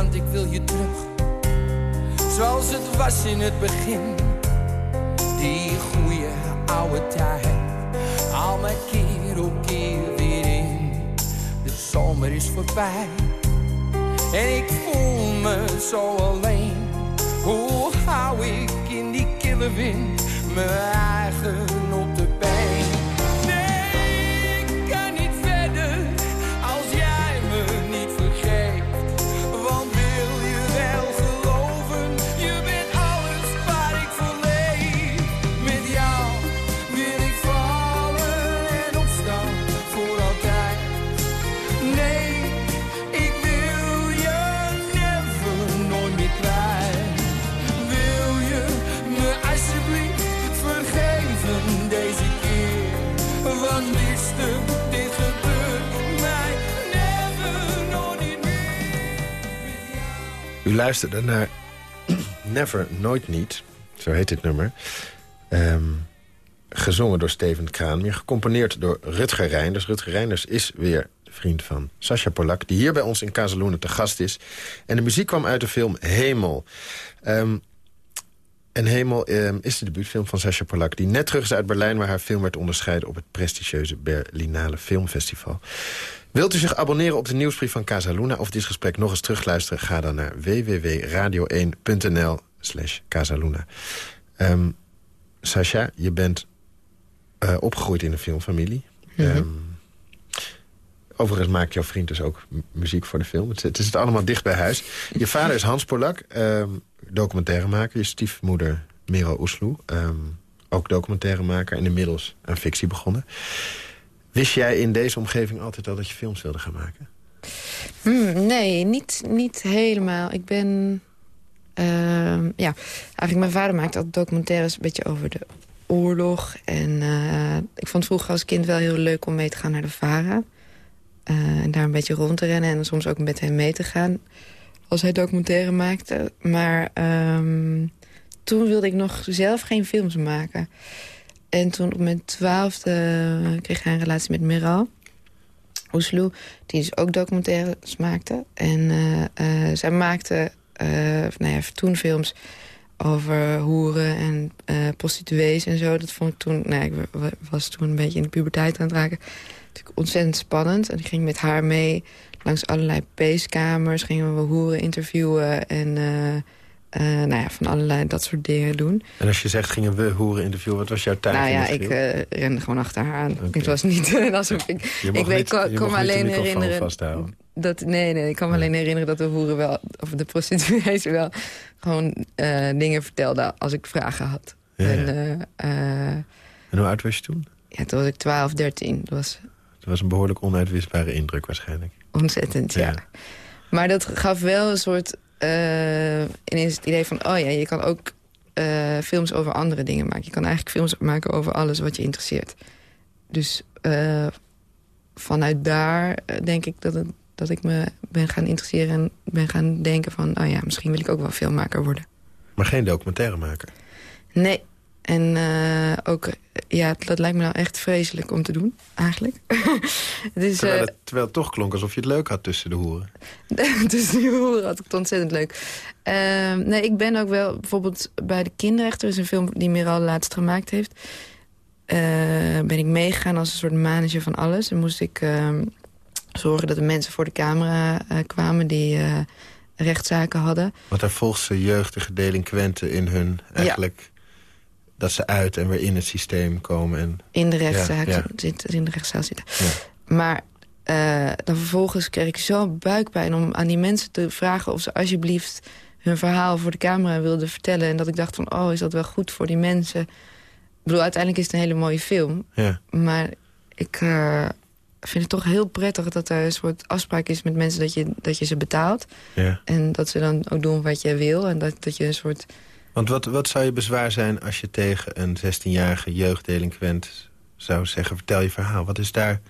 Want ik wil je terug, zoals het was in het begin. Die goede oude tijd, haal me keer op keer weer in. De zomer is voorbij en ik voel me zo alleen. Hoe hou ik in die kille wind mijn eigen U luisterde naar Never, Nooit Niet. Zo heet dit nummer. Ehm, gezongen door Steven Kraanmeer. Gecomponeerd door Rutger Reinders. Rutger Reinders is weer vriend van Sascha Polak... die hier bij ons in Kazeloenen te gast is. En de muziek kwam uit de film Hemel. Ehm, en Hemel ehm, is de debuutfilm van Sascha Polak... die net terug is uit Berlijn... waar haar film werd onderscheiden op het prestigieuze Berlinale Filmfestival. Wilt u zich abonneren op de nieuwsbrief van Casaluna... of dit gesprek nog eens terugluisteren? Ga dan naar www.radio1.nl slash Casaluna. Ehm Sascha, je bent eh, opgegroeid in een filmfamilie. Mhm. Ehm, overigens maakt jouw vriend dus ook muziek voor de film. Het, het is het allemaal dicht bij huis. Je vader is Hans Polak, ehm, documentairemaker. Je stiefmoeder Miro Oesloe, ook documentairemaker. En inmiddels aan fictie begonnen. Wist jij in deze omgeving altijd al dat je films wilde gaan maken? Hmm, nee, niet, niet helemaal. Ik ben... ehm, ja, eigenlijk mijn vader maakte altijd documentaires een beetje over de oorlog. En eh, ik vond vroeger als kind wel heel leuk om mee te gaan naar de VARA. Eh, en daar een beetje rond te rennen en soms ook met hem mee te gaan. Als hij documentaire maakte. Maar ehm, toen wilde ik nog zelf geen films maken. En toen op mijn twaalfde kreeg hij een relatie met Meral. Oesloe, die dus ook documentaires maakte. En eh, eh, zij maakte eh, nou ja, toen films over hoeren en eh, prostituees en zo. Dat vond ik toen, nou, ik wa- was toen een beetje in de puberteit aan het raken. Natuurlijk ontzettend spannend. En ik ging met haar mee langs allerlei peeskamers. Gingen we hoeren interviewen en eh, nou ja, van allerlei dat soort dingen doen. En als je zegt gingen we hoeren interview, wat was jouw tijd? Nou ja, het ik eh, rende gewoon achter haar aan. Het was niet alsof ik... Ik weet, kon, kon de alleen herinneren... vasthouden. Dat, nee, nee, ik kan me alleen herinneren dat de hoeren wel... of de prostituees wel gewoon eh, dingen vertelden als ik vragen had. Ja. En, En hoe oud was je toen? ja, toen was ik 12, 13. Dat was Het was een behoorlijk onuitwisbare indruk waarschijnlijk. ontzettend, ja. Maar dat gaf wel een soort... eh, ineens het idee van, oh ja, je kan ook eh, films over andere dingen maken. Je kan eigenlijk films maken over alles wat je interesseert. Dus eh, vanuit daar denk ik dat, het, dat ik me ben gaan interesseren... en ben gaan denken van, oh ja, misschien wil ik ook wel filmmaker worden. Maar geen documentairemaker. Nee. En eh, ook, ja, dat lijkt me nou echt vreselijk om te doen, eigenlijk. Terwijl, eh, het, terwijl het toch klonk alsof je het leuk had tussen de hoeren. dus die horen had ik het ontzettend leuk. Ehm, nee, ik ben ook wel bijvoorbeeld bij de kinderrechter... is een film die Miral laatst gemaakt heeft... eh, ben ik meegegaan als een soort manager van alles. En moest ik ehm, zorgen dat de mensen voor de camera kwamen... die rechtszaken hadden. Want daar volgt ze jeugdige delinquenten in hun eigenlijk... dat ze uit en weer in het systeem komen. En, In de rechtszaak Ja, ja. zitten, in de rechtszaal zitten. Maar eh, dan vervolgens kreeg ik zo buikpijn om aan die mensen te vragen... of ze alsjeblieft hun verhaal voor de camera wilden vertellen. En dat ik dacht van, oh, is dat wel goed voor die mensen? Ik bedoel, uiteindelijk is het een hele mooie film. Ja. Maar ik eh, vind het toch heel prettig dat er een soort afspraak is met mensen... dat je, dat je ze betaalt. Ja. En dat ze dan ook doen wat je wil. En dat, dat je een soort... Want wat, wat zou je bezwaar zijn als je tegen een 16-jarige jeugddelinquent zou zeggen... vertel je verhaal, wat is daar...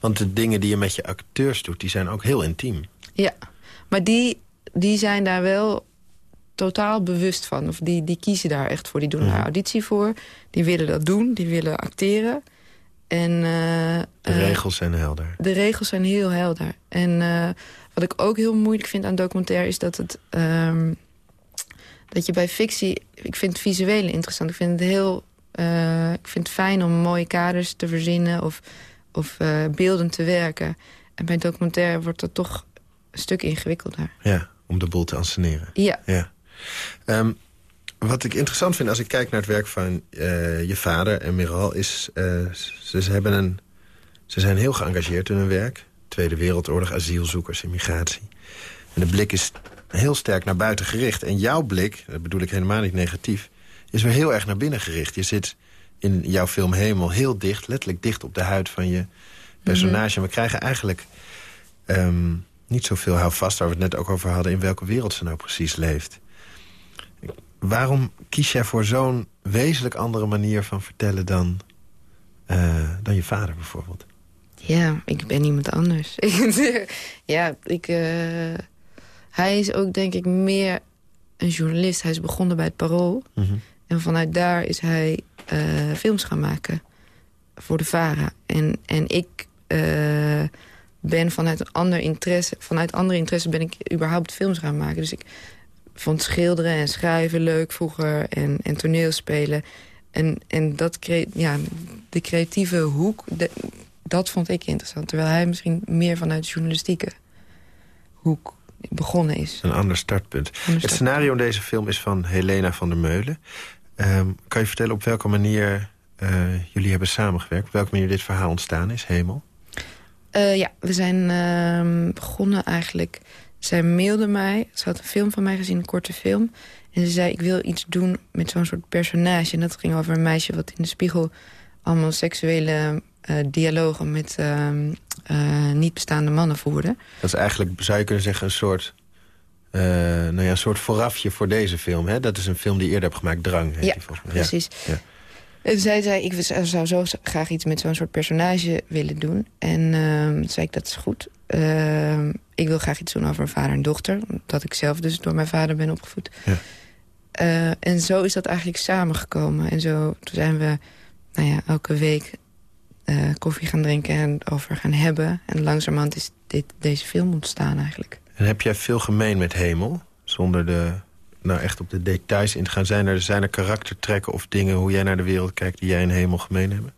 Want de dingen die je met je acteurs doet, die zijn ook heel intiem. Ja, maar die, die zijn daar wel totaal bewust van. Of die, die kiezen daar echt voor. Die doen Mhm. daar auditie voor. Die willen dat doen. Die willen acteren. En, eh, De eh, regels zijn helder. de regels zijn heel helder. En eh, wat ik ook heel moeilijk vind aan documentaire... is dat, het, ehm, dat je bij fictie... Ik vind het visuele interessant. Ik vind het heel... eh, ik vind het fijn om mooie kaders te verzinnen... of, of eh, beeldend te werken. En bij documentaire wordt dat toch een stuk ingewikkelder. Ja, om de boel te anseneren. Ja. ja. Ehm, wat ik interessant vind als ik kijk naar het werk van eh, je vader en Miral... is ze, ze, hebben een, ze zijn heel geëngageerd in hun werk. Tweede Wereldoorlog, asielzoekers, immigratie. En de blik is heel sterk naar buiten gericht. En jouw blik, dat bedoel ik helemaal niet negatief... is weer heel erg naar binnen gericht. Je zit in jouw film Hemel heel dicht, letterlijk dicht op de huid van je personage. En we krijgen eigenlijk ehm, niet zoveel houvast... waar we het net ook over hadden... in welke wereld ze nou precies leeft. Waarom kies jij voor zo'n wezenlijk andere manier van vertellen... dan, eh, dan je vader bijvoorbeeld? Ja, ik ben iemand anders. ja, ik... eh, hij is ook denk ik meer een journalist. Hij is begonnen bij het Parool. En vanuit daar is hij eh, films gaan maken voor de VARA. En, en ik eh, ben vanuit een ander interesse... vanuit andere interesse ben ik überhaupt films gaan maken. Dus ik vond schilderen en schrijven leuk vroeger en, en toneelspelen. En, en dat cre ja, de creatieve hoek, de- dat vond ik interessant. Terwijl hij misschien meer vanuit de journalistieke hoek begonnen is. Een ander startpunt. Het scenario in deze film is van Helena van der Meulen. Ehm, kan je vertellen op welke manier eh, jullie hebben samengewerkt? Op welke manier dit verhaal ontstaan is, Hemel? Eh, ja, we zijn ehm, begonnen eigenlijk... Zij mailde mij, ze had een film van mij gezien, een korte film. En ze zei, ik wil iets doen met zo'n soort personage. En dat ging over een meisje wat in de spiegel... allemaal seksuele dialogen met ehm, eh, niet bestaande mannen voerde. Dat is eigenlijk, zou je kunnen zeggen, een soort, eh, nou ja, een soort voorafje voor deze film. Hè? Dat is een film die je eerder hebt gemaakt, Drang. Heet Ja, die volgens mij. precies. Ja. En zij zei, ik zou zo graag iets met zo'n soort personage willen doen. En toen zei ik, dat is goed. Ehm, ik wil graag iets doen over een vader en dochter. Omdat ik zelf dus door mijn vader ben opgevoed. Ja. Eh, en zo is dat eigenlijk samengekomen. En zo toen zijn we nou ja, elke week eh, koffie gaan drinken en over gaan hebben. En langzamerhand is dit, deze film ontstaan eigenlijk. En heb jij veel gemeen met Hemel? Zonder de, nou echt op de details in te gaan. Zijn er, zijn er karaktertrekken of dingen hoe jij naar de wereld kijkt... die jij en Hemel gemeen hebben?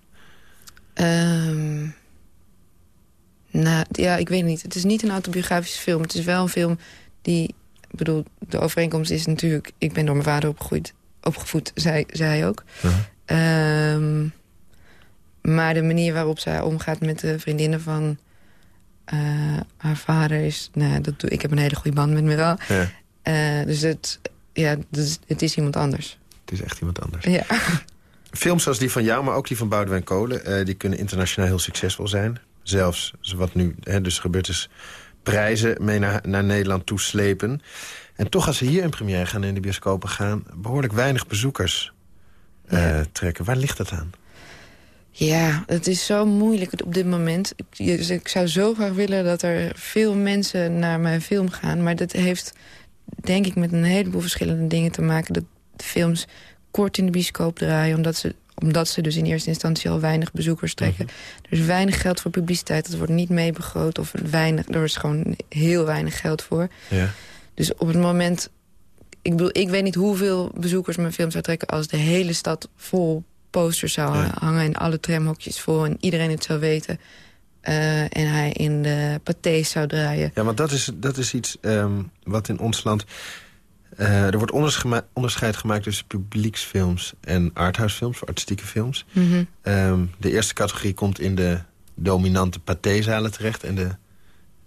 Ehm, nou, ja, ik weet niet. Het is niet een autobiografische film. Het is wel een film die ik bedoel, de overeenkomst is natuurlijk... ik ben door mijn vader opgegroeid, opgevoed, zij, zij ook. Ehm, maar de manier waarop zij omgaat met de vriendinnen van eh, haar vader is... Nou, dat doe, ik heb een hele goede band met Miral. Ja. Eh, dus het, ja, dus het is iemand anders. Het is echt iemand anders. Ja. Films zoals die van jou, maar ook die van Boudewijn Kolen... eh, die kunnen internationaal heel succesvol zijn. Zelfs wat nu hè, dus gebeurt is prijzen mee naar, naar Nederland toeslepen. En toch als ze hier in première gaan en in de bioscopen gaan... behoorlijk weinig bezoekers trekken. Waar ligt dat aan? Ja, het is zo moeilijk op dit moment. Ik, dus ik zou zo graag willen dat er veel mensen naar mijn film gaan. Maar dat heeft, denk ik, met een heleboel verschillende dingen te maken. Dat de films kort in de bioscoop draaien... omdat ze, omdat ze dus in eerste instantie al weinig bezoekers trekken. Er is weinig geld voor publiciteit. Dat wordt niet meebegroot. Of weinig, er is gewoon heel weinig geld voor. Ja. Dus op het moment... Ik bedoel, ik weet niet hoeveel bezoekers mijn film zou trekken... als de hele stad vol posters zou hangen... en alle tramhokjes vol en iedereen het zou weten... eh, en hij in de pathés zou draaien. Ja, want dat is, dat is iets ehm, wat in ons land... eh, er wordt onderscheid gemaakt tussen publieksfilms en arthousefilms, voor artistieke films. Mhm. Ehm, de eerste categorie komt in de dominante pathézalen terecht... en de,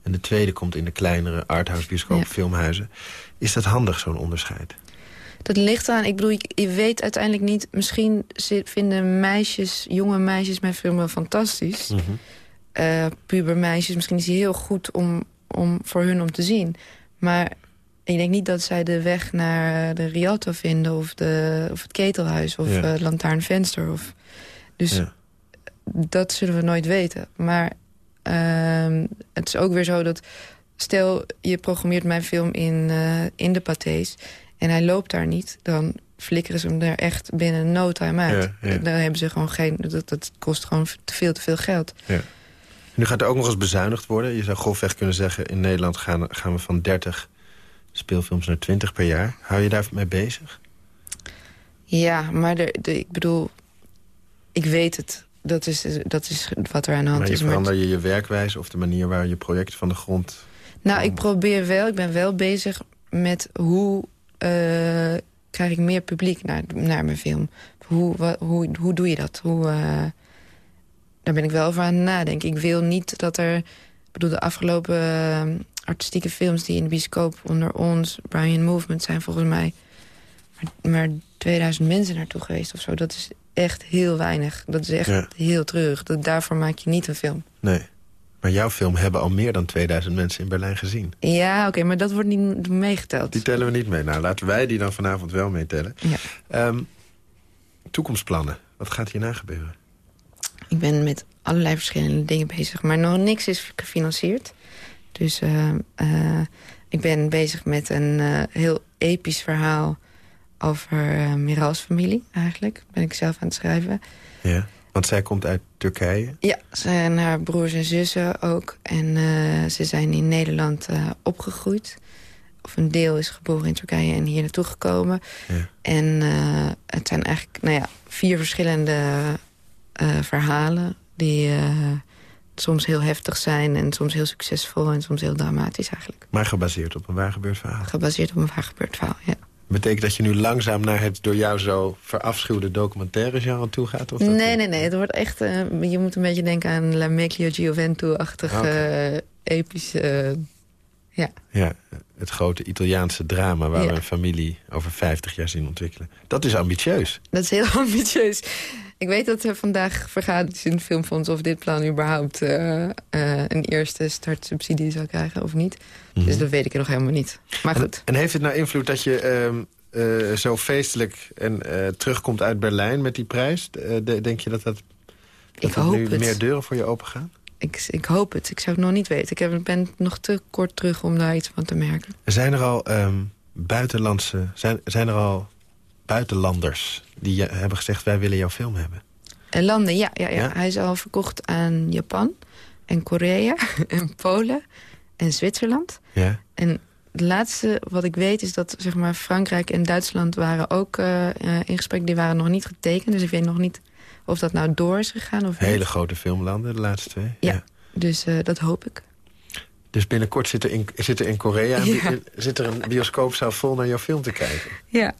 en de tweede komt in de kleinere arthouse bioscoop filmhuizen. Is dat handig, zo'n onderscheid? Dat ligt eraan. Ik bedoel, je, weet uiteindelijk niet... misschien vinden meisjes, jonge meisjes mijn film wel fantastisch. Eh, pubermeisjes, misschien is die heel goed om, om, voor hun om te zien. Maar ik denk niet dat zij de weg naar de Rialto vinden... of, de, of het Ketelhuis of Ja. eh, Lantaarnvenster. Of, dus Ja. dat zullen we nooit weten. Maar ehm, het is ook weer zo dat... stel, je programmeert mijn film in, eh, in de pathés... en hij loopt daar niet, dan flikkeren ze hem er echt binnen no time uit. Ja, ja. Dan hebben ze gewoon geen... Dat, dat kost gewoon te veel te veel geld. Ja. Nu gaat er ook nog eens bezuinigd worden. Je zou grofweg kunnen zeggen... in Nederland gaan, gaan we van 30 speelfilms naar 20 per jaar. Hou je daar mee bezig? Ja, maar de, de- ik bedoel, ik weet het. Dat is, dat is wat er aan de hand Maar je is. Maar verander je je werkwijze of de manier waar je project van de grond... Nou, ik probeer wel, ik ben wel bezig met hoe krijg ik meer publiek naar, naar mijn film. Hoe, hoe, hoe doe je dat? Hoe, eh, daar ben ik wel over aan het nadenken. Ik wil niet dat er... Ik bedoel, de afgelopen eh, artistieke films die in de bioscoop onder ons... Brian Movement zijn volgens mij maar, maar 2000 mensen naartoe geweest of zo. Dat is echt heel weinig. Dat is echt Ja. heel treurig. Dat, daarvoor maak je niet een film. Nee. Maar jouw film hebben al meer dan 2000 mensen in Berlijn gezien. Ja, oké, maar dat wordt niet meegeteld. Die tellen we niet mee. Nou, laten wij die dan vanavond wel meetellen. Ja. Ehm, toekomstplannen. Wat gaat hierna gebeuren? Ik ben met allerlei verschillende dingen bezig. Maar nog niks is gefinancierd. Dus eh, eh, ik ben bezig met een eh, heel episch verhaal... over Miral's familie, eigenlijk. Ben ik zelf aan het schrijven. Ja. Want zij komt uit Turkije. Ja, ze en haar broers en zussen ook. En eh, ze zijn in Nederland eh, opgegroeid. Of een deel is geboren in Turkije en hier naartoe gekomen. En eh, het zijn eigenlijk nou ja, vier verschillende verhalen... die soms heel heftig zijn en soms heel succesvol... en soms heel dramatisch eigenlijk. Maar gebaseerd op een waar gebeurd verhaal. Gebaseerd op een waar gebeurd verhaal, ja. Betekent dat je nu langzaam naar het door jou zo verafschuwde documentaire genre toe gaat? Of dat Nee, nee, nee. Het wordt echt... eh, je moet een beetje denken aan La Meglio Giovento-achtig Oké. eh, episch... eh, ja. Ja, het grote Italiaanse drama waar Ja. we een familie over 50 jaar zien ontwikkelen. Dat is ambitieus. Dat is heel ambitieus. Ik weet dat er vandaag vergaderd is in het filmfonds... of dit plan überhaupt eh, eh, een eerste startsubsidie zou krijgen of niet. Dus dat weet ik nog helemaal niet. Maar goed. En heeft het nou invloed dat je ehm, eh, zo feestelijk en terugkomt uit Berlijn met die prijs? De- denk je dat, dat, dat nu het. meer deuren voor je open gaan? Ik, ik hoop het. Ik zou het nog niet weten. Ik heb, ben nog te kort terug om daar iets van te merken. Zijn er al ehm, buitenlandse, zijn, zijn er al buitenlanders die hebben gezegd wij willen jouw film hebben? En landen, ja, ja, ja. Ja? Hij is al verkocht aan Japan en Korea en Polen en Zwitserland. Ja. En het laatste wat ik weet is dat zeg maar, Frankrijk en Duitsland waren ook eh, eh, in gesprek. Die waren nog niet getekend, dus ik weet nog niet of dat nou door is gegaan of niet. Hele grote filmlanden, de laatste twee. Ja, dus eh, dat hoop ik. Dus binnenkort zit er in, zit er in Korea Ja. bi- zit er een bioscoopzaal vol naar jouw film te kijken. Ja,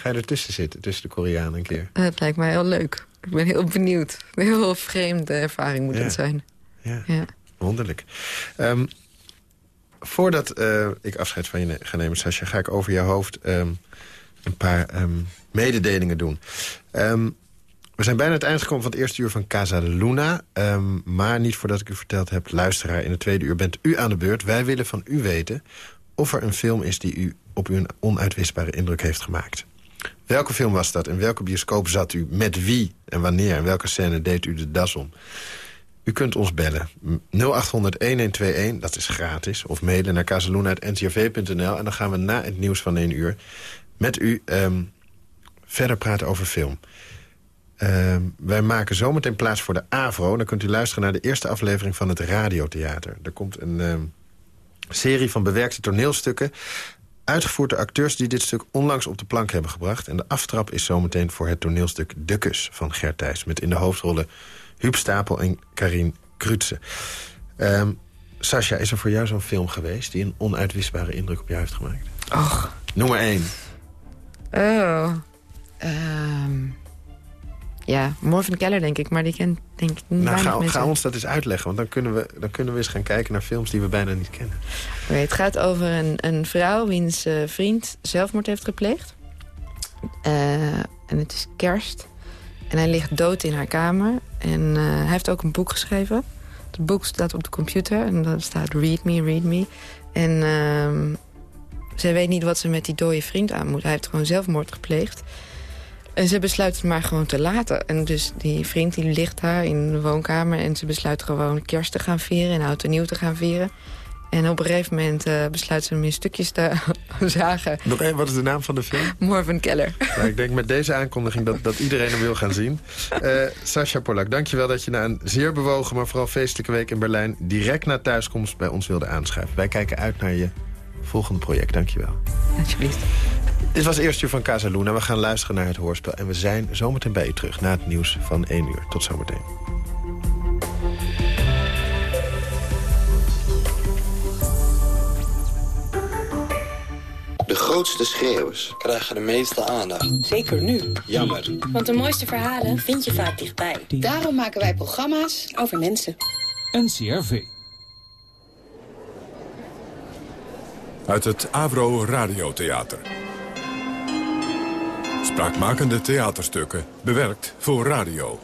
Ga je ertussen zitten, tussen de Koreanen een keer? het lijkt mij heel leuk. Ik ben heel benieuwd. Een heel vreemde ervaring moet Ja. het zijn. Ja, Ja. wonderlijk. Ehm, voordat eh, ik afscheid van je ne- ga nemen, Sascha... ga ik over jouw hoofd ehm, een paar ehm, mededelingen doen. We zijn bijna het eind gekomen van het eerste uur van Casa Luna. ehm, maar niet voordat ik u verteld heb, luisteraar... in het tweede uur bent u aan de beurt. Wij willen van u weten of er een film is... die u op u een onuitwisbare indruk heeft gemaakt. Welke film was dat? In welke bioscoop zat u? Met wie? En wanneer? En welke scène deed u de das om? U kunt ons bellen. 0800-1121, dat is gratis. Of mailen naar kazeluna.ntv.nl. En dan gaan we na het nieuws van 1 uur... met u ehm, verder praten over film. Ehm, wij maken zometeen plaats voor de AVRO. Dan kunt u luisteren naar de eerste aflevering van het Radiotheater. Er komt een ehm, serie van bewerkte toneelstukken... uitgevoerd door acteurs die dit stuk onlangs op de plank hebben gebracht. En de aftrap is zometeen voor het toneelstuk De Kus van Gert Thijs... met in de hoofdrollen Huub Stapel en Karin Krutse. Ehm Sascha, is er voor jou zo'n film geweest... die een onuitwisbare indruk op jou heeft gemaakt? Och. Noem maar één. Oh. Ehm, ja, Morven Keller denk ik, maar die kent denk ik Nou, weinig ga, ga ons dat eens uitleggen, want dan kunnen, we, dan kunnen we eens gaan kijken naar films die we bijna niet kennen. Het gaat over een, een vrouw wiens eh, vriend zelfmoord heeft gepleegd. Eh, en het is kerst. En hij ligt dood in haar kamer. En eh, hij heeft ook een boek geschreven. Het boek staat op de computer en daar staat read me, read me. En ehm, zij weet niet wat ze met die dode vriend aan moet. Hij heeft gewoon zelfmoord gepleegd. En ze besluit het maar gewoon te laten. En dus die vriend die ligt daar in de woonkamer... en ze besluit gewoon kerst te gaan vieren en oud en nieuw te gaan vieren. En op een gegeven moment eh, besluit ze hem in stukjes te zagen. Nog één, wat is de naam van de film? Morven Keller. Nou, ik denk met deze aankondiging dat, dat iedereen hem wil gaan zien. Eh Sascha Polak, dankjewel dat je na een zeer bewogen... maar vooral feestelijke week in Berlijn... direct na thuiskomst bij ons wilde aanschuiven. Wij kijken uit naar je volgende project. Dankjewel. Alsjeblieft. Dit was het eerste uur van Casa Luna. We gaan luisteren naar het hoorspel. En we zijn zometeen bij u terug na het nieuws van 1 uur. Tot zometeen. De grootste schreeuwers krijgen de meeste aandacht. Zeker nu. Jammer. Want de mooiste verhalen vind je vaak dichtbij. Daarom maken wij programma's over mensen. NCRV. Uit het Avro Radiotheater. Spraakmakende theaterstukken, bewerkt voor radio.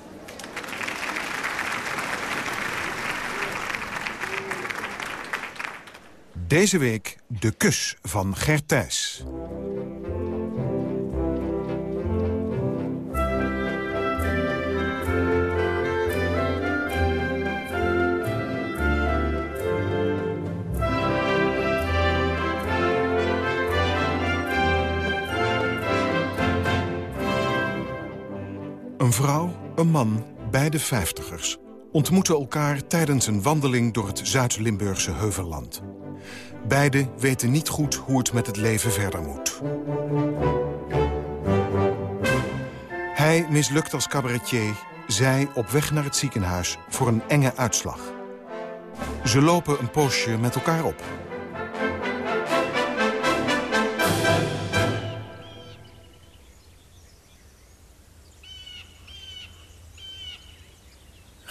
Deze week De Kus van Gert. Vrouw, een man, beide vijftigers... ontmoeten elkaar tijdens een wandeling door het Zuid-Limburgse Heuvelland. Beiden weten niet goed hoe het met het leven verder moet. Hij mislukt als cabaretier, zij op weg naar het ziekenhuis voor een enge uitslag. Ze lopen een poosje met elkaar op.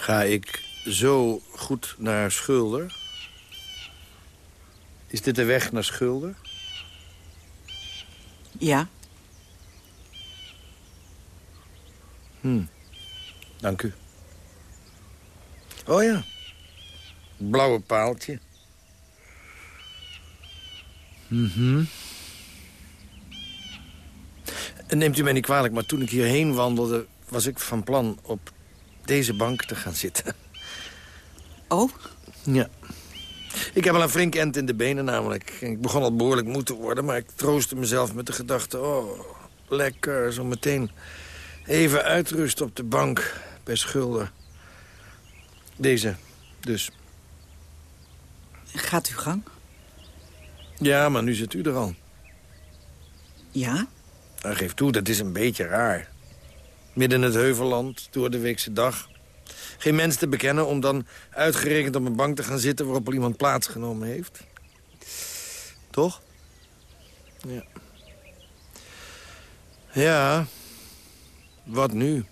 Ga ik zo goed naar Schulder? Is dit de weg naar Schulder? Ja. Hm. Dank u. Oh ja. Blauwe paaltje. Mhm. En Neemt u mij niet kwalijk, maar toen ik hierheen wandelde... was ik van plan op deze bank te gaan zitten. Oh? Ja. Ik heb al een flink end in de benen namelijk. Ik begon al behoorlijk moe te worden, maar ik troostte mezelf met de gedachte... oh, lekker, zo meteen even uitrusten op de bank bij Schulder. Deze, dus. Gaat uw gang. Ja, maar nu zit u er al. Ja? Nou, geef toe, dat is een beetje raar. Midden in het heuvelland, door de weekse dag. Geen mens te bekennen om dan uitgerekend op een bank te gaan zitten... waarop al iemand plaatsgenomen heeft. Toch? Ja. Ja, wat nu?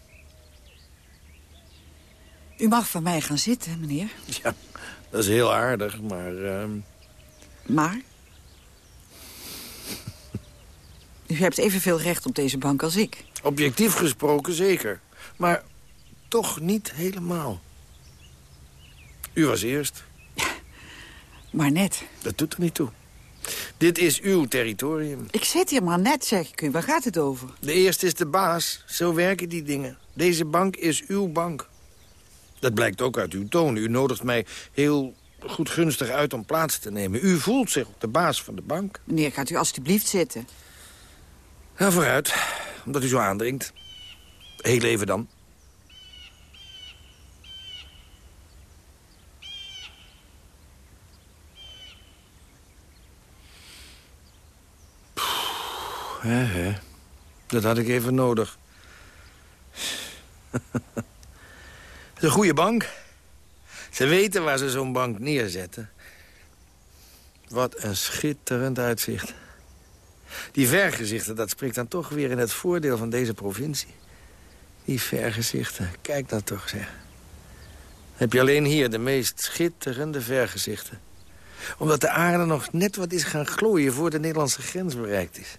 U mag van mij gaan zitten, meneer. Ja, dat is heel aardig, maar... Uh... Maar? U hebt evenveel recht op deze bank als ik. Objectief gesproken zeker. Maar toch niet helemaal. U was eerst. Maar net. Dat doet er niet toe. Dit is uw territorium. Ik zit hier maar net, zeg ik u. Waar gaat het over? De eerste is de baas. Zo werken die dingen. Deze bank is uw bank. Dat blijkt ook uit uw toon. U nodigt mij heel goed gunstig uit om plaats te nemen. U voelt zich op de baas van de bank. Meneer, gaat u alstublieft zitten. Nou, vooruit. Omdat u zo aandringt. Heel even dan. Hè, hè. Dat had ik even nodig. Een goede bank. Ze weten waar ze zo'n bank neerzetten. Wat een schitterend uitzicht. Die vergezichten, dat spreekt dan toch weer in het voordeel van deze provincie. Die vergezichten, kijk dat toch, zeg. Heb je alleen hier de meest schitterende vergezichten. Omdat de aarde nog net wat is gaan glooien voor de Nederlandse grens bereikt is.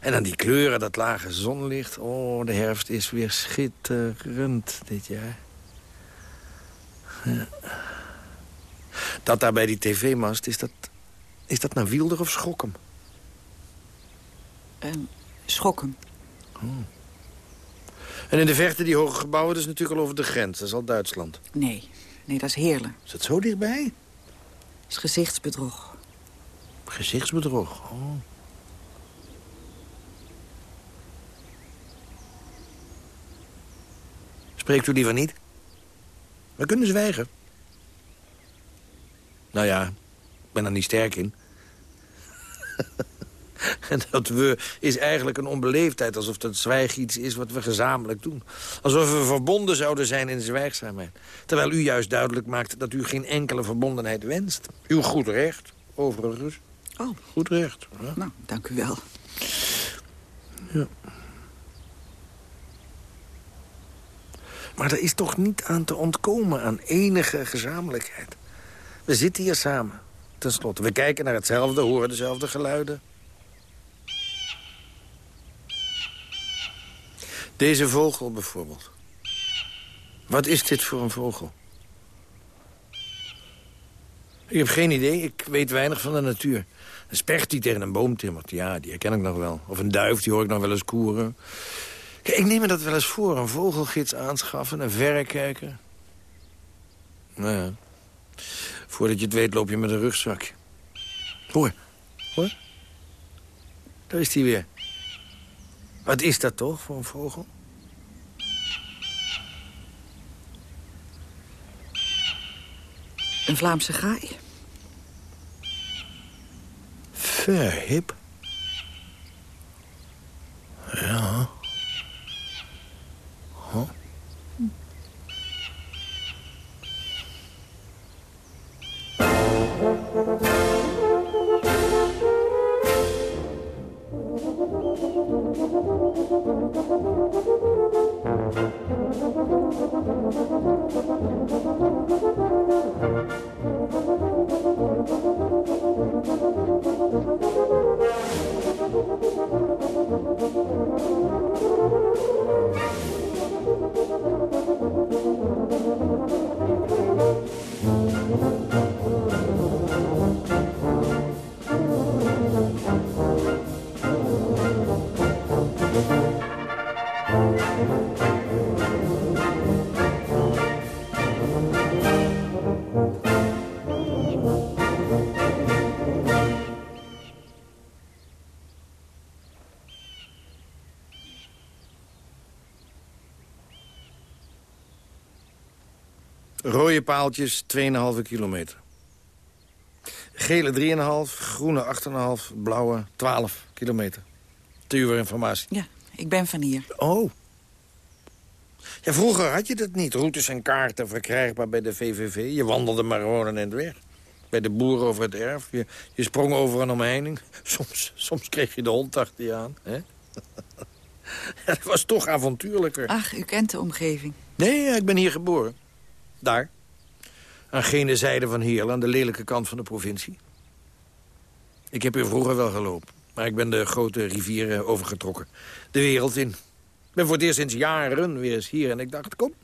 En dan die kleuren, dat lage zonlicht. Oh, de herfst is weer schitterend dit jaar. Ja. Dat daar bij die tv-mast, is dat, is dat nou Wielder of Schokkem? Uh, Schokkem. Oh. En in de verte die hoge gebouwen, dat is natuurlijk al over de grens. Dat is al Duitsland. Nee, nee, dat is Heerlen. Is dat zo dichtbij? Dat is gezichtsbedrog. Gezichtsbedrog, oh. Spreekt u liever niet? We kunnen zwijgen. Nou ja, ik ben er niet sterk in. en dat we is eigenlijk een onbeleefdheid. Alsof dat zwijgen iets is wat we gezamenlijk doen. Alsof we verbonden zouden zijn in zwijgzaamheid. Terwijl u juist duidelijk maakt dat u geen enkele verbondenheid wenst. Uw goed recht, overigens. Oh. Goed recht. Nou, dank u wel. Ja. Maar er is toch niet aan te ontkomen aan enige gezamenlijkheid. We zitten hier samen, ten slotte. We kijken naar hetzelfde, horen dezelfde geluiden. Deze vogel bijvoorbeeld. Wat is dit voor een vogel? Ik heb geen idee, ik weet weinig van de natuur. Een specht die tegen een boom timmert, ja, die herken ik nog wel. Of een duif, die hoor ik nog wel eens koeren. Kijk, ik neem me dat wel eens voor, een vogelgids aanschaffen, een verrekijker. Nou ja, voordat je het weet loop je met een rugzakje. Hoor, hoor. Daar is hij weer. Wat is dat toch voor een vogel? Een Vlaamse gaai. Verhip? Ja. Paaltjes, 2,5 kilometer. Gele 3,5, groene 8,5, blauwe 12 kilometer. Te uw informatie. Ja, ik ben van hier. Oh. Ja, vroeger had je dat niet. Routes en kaarten verkrijgbaar bij de VVV. Je wandelde maar gewoon eind weg. Bij de boeren over het erf. Je, je sprong over een omheining. Soms, soms kreeg je de hond achter je aan. Hè? Het was toch avontuurlijker. Ach, u kent de omgeving. Nee, ik ben hier geboren. Daar. Aan gene zijde van Heerlen, aan de lelijke kant van de provincie. Ik heb hier vroeger wel gelopen. Maar ik ben de grote rivieren overgetrokken. De wereld in. Ik ben voor het eerst sinds jaren weer eens hier en ik dacht, kom.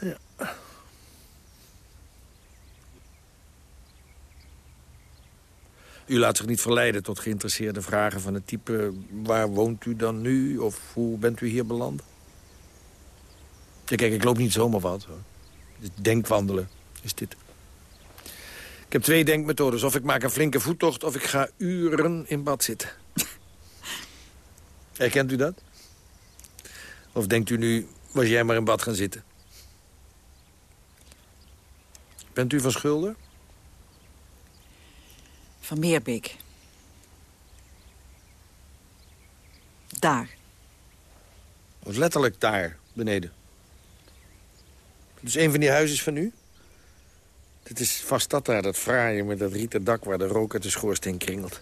Ja. U laat zich niet verleiden tot geïnteresseerde vragen van het type... waar woont u dan nu of hoe bent u hier beland? Kijk, ik loop niet zomaar wat. Hoor. Denkwandelen is dit. Ik heb twee denkmethodes. Of ik maak een flinke voettocht of ik ga uren in bad zitten. Herkent u dat? Of denkt u nu, was jij maar in bad gaan zitten? Bent u van Schulden? Van Meerbeek. Daar. Of letterlijk daar, beneden. Dus een van die huizen is van u? Het is vast dat daar, dat fraaie met dat rieten dak... waar de rook uit de schoorsteen kringelt.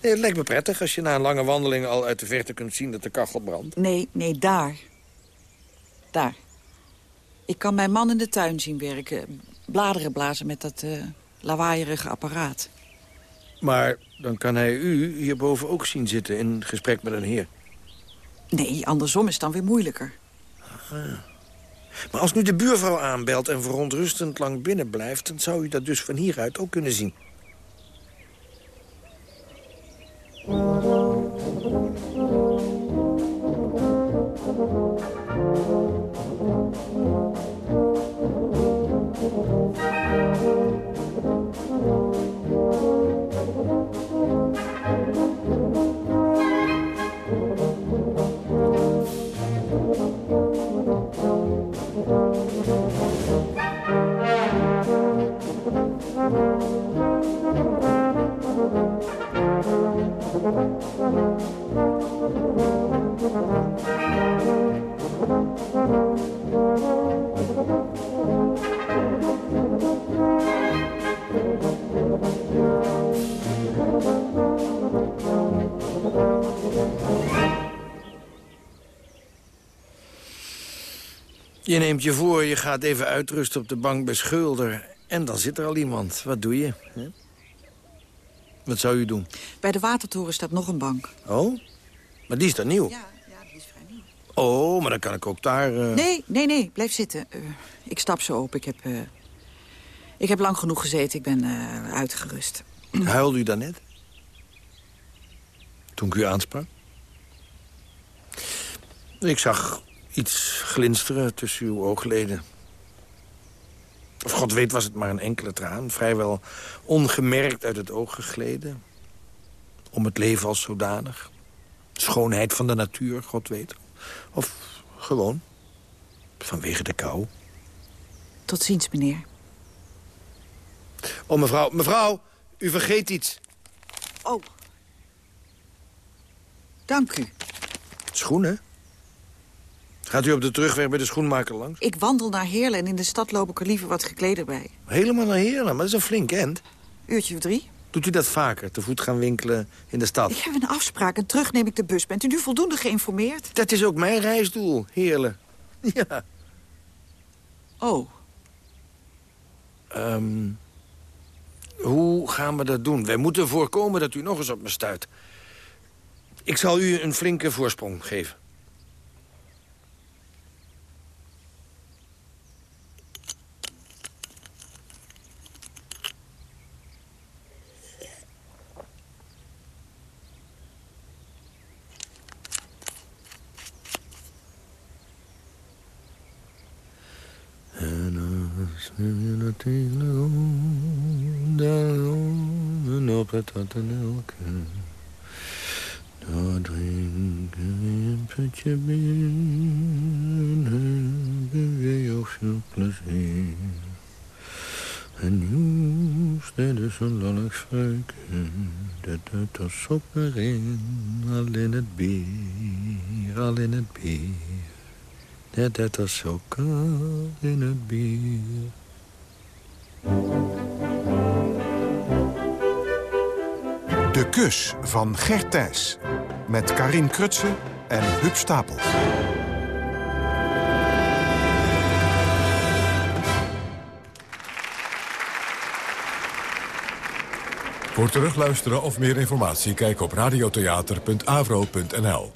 Nee, het lijkt me prettig als je na een lange wandeling... al uit de verte kunt zien dat de kachel brandt. Nee, nee, daar. Daar. Ik kan mijn man in de tuin zien werken. Bladeren blazen met dat uh, lawaaierige apparaat. Maar dan kan hij u hierboven ook zien zitten in gesprek met een heer. Nee, andersom is dan weer moeilijker. Maar als nu de buurvrouw aanbelt en verontrustend lang binnen blijft... dan zou u dat dus van hieruit ook kunnen zien. Je neemt je voor, je gaat even uitrusten op de bank bij Schulder. En dan zit er al iemand. Wat doe je? Wat zou u doen? Bij de Watertoren staat nog een bank. Oh? Maar die is dan nieuw? Ja, ja die is vrij nieuw. Oh, maar dan kan ik ook daar... Uh... Nee, nee, nee, blijf zitten. Uh, ik stap zo op. Ik heb, uh, ik heb lang genoeg gezeten. Ik ben uitgerust. Huilde u daarnet? Toen ik u aansprak? Ik zag iets glinsteren tussen uw oogleden. Of God weet was het maar een enkele traan. Vrijwel ongemerkt uit het oog gegleden. Om het leven als zodanig. Schoonheid van de natuur, God weet. Of gewoon. Vanwege de kou. Tot ziens, meneer. Oh, mevrouw, mevrouw, u vergeet iets. Oh. Dank u. Schoenen? Gaat u op de terugweg bij de schoenmaker langs? Ik wandel naar Heerlen en in de stad loop ik er liever wat gekleder bij. Helemaal naar Heerlen, maar dat is een flink end. Uurtje of drie. Doet u dat vaker, te voet gaan winkelen in de stad? Ik heb een afspraak en terug neem ik de bus. Bent u nu voldoende geïnformeerd? Dat is ook mijn reisdoel, Heerlen. Ja. Oh. Um, hoe gaan we dat doen? Wij moeten voorkomen dat u nog eens op me stuit. Ik zal u een flinke voorsprong geven. En elke. Nou drink en put je binnen, heb je ook veel plezier. En nieuws, dit is een lollig schuiken. Dat doet er soppen in, al in het bier, al in het bier. Dat doet er sokken in het bier. De kus van Gert Thijs. Met Karin Krutsen en Huub Stapel. Voor terugluisteren of meer informatie kijk op radiotheater.avro.nl.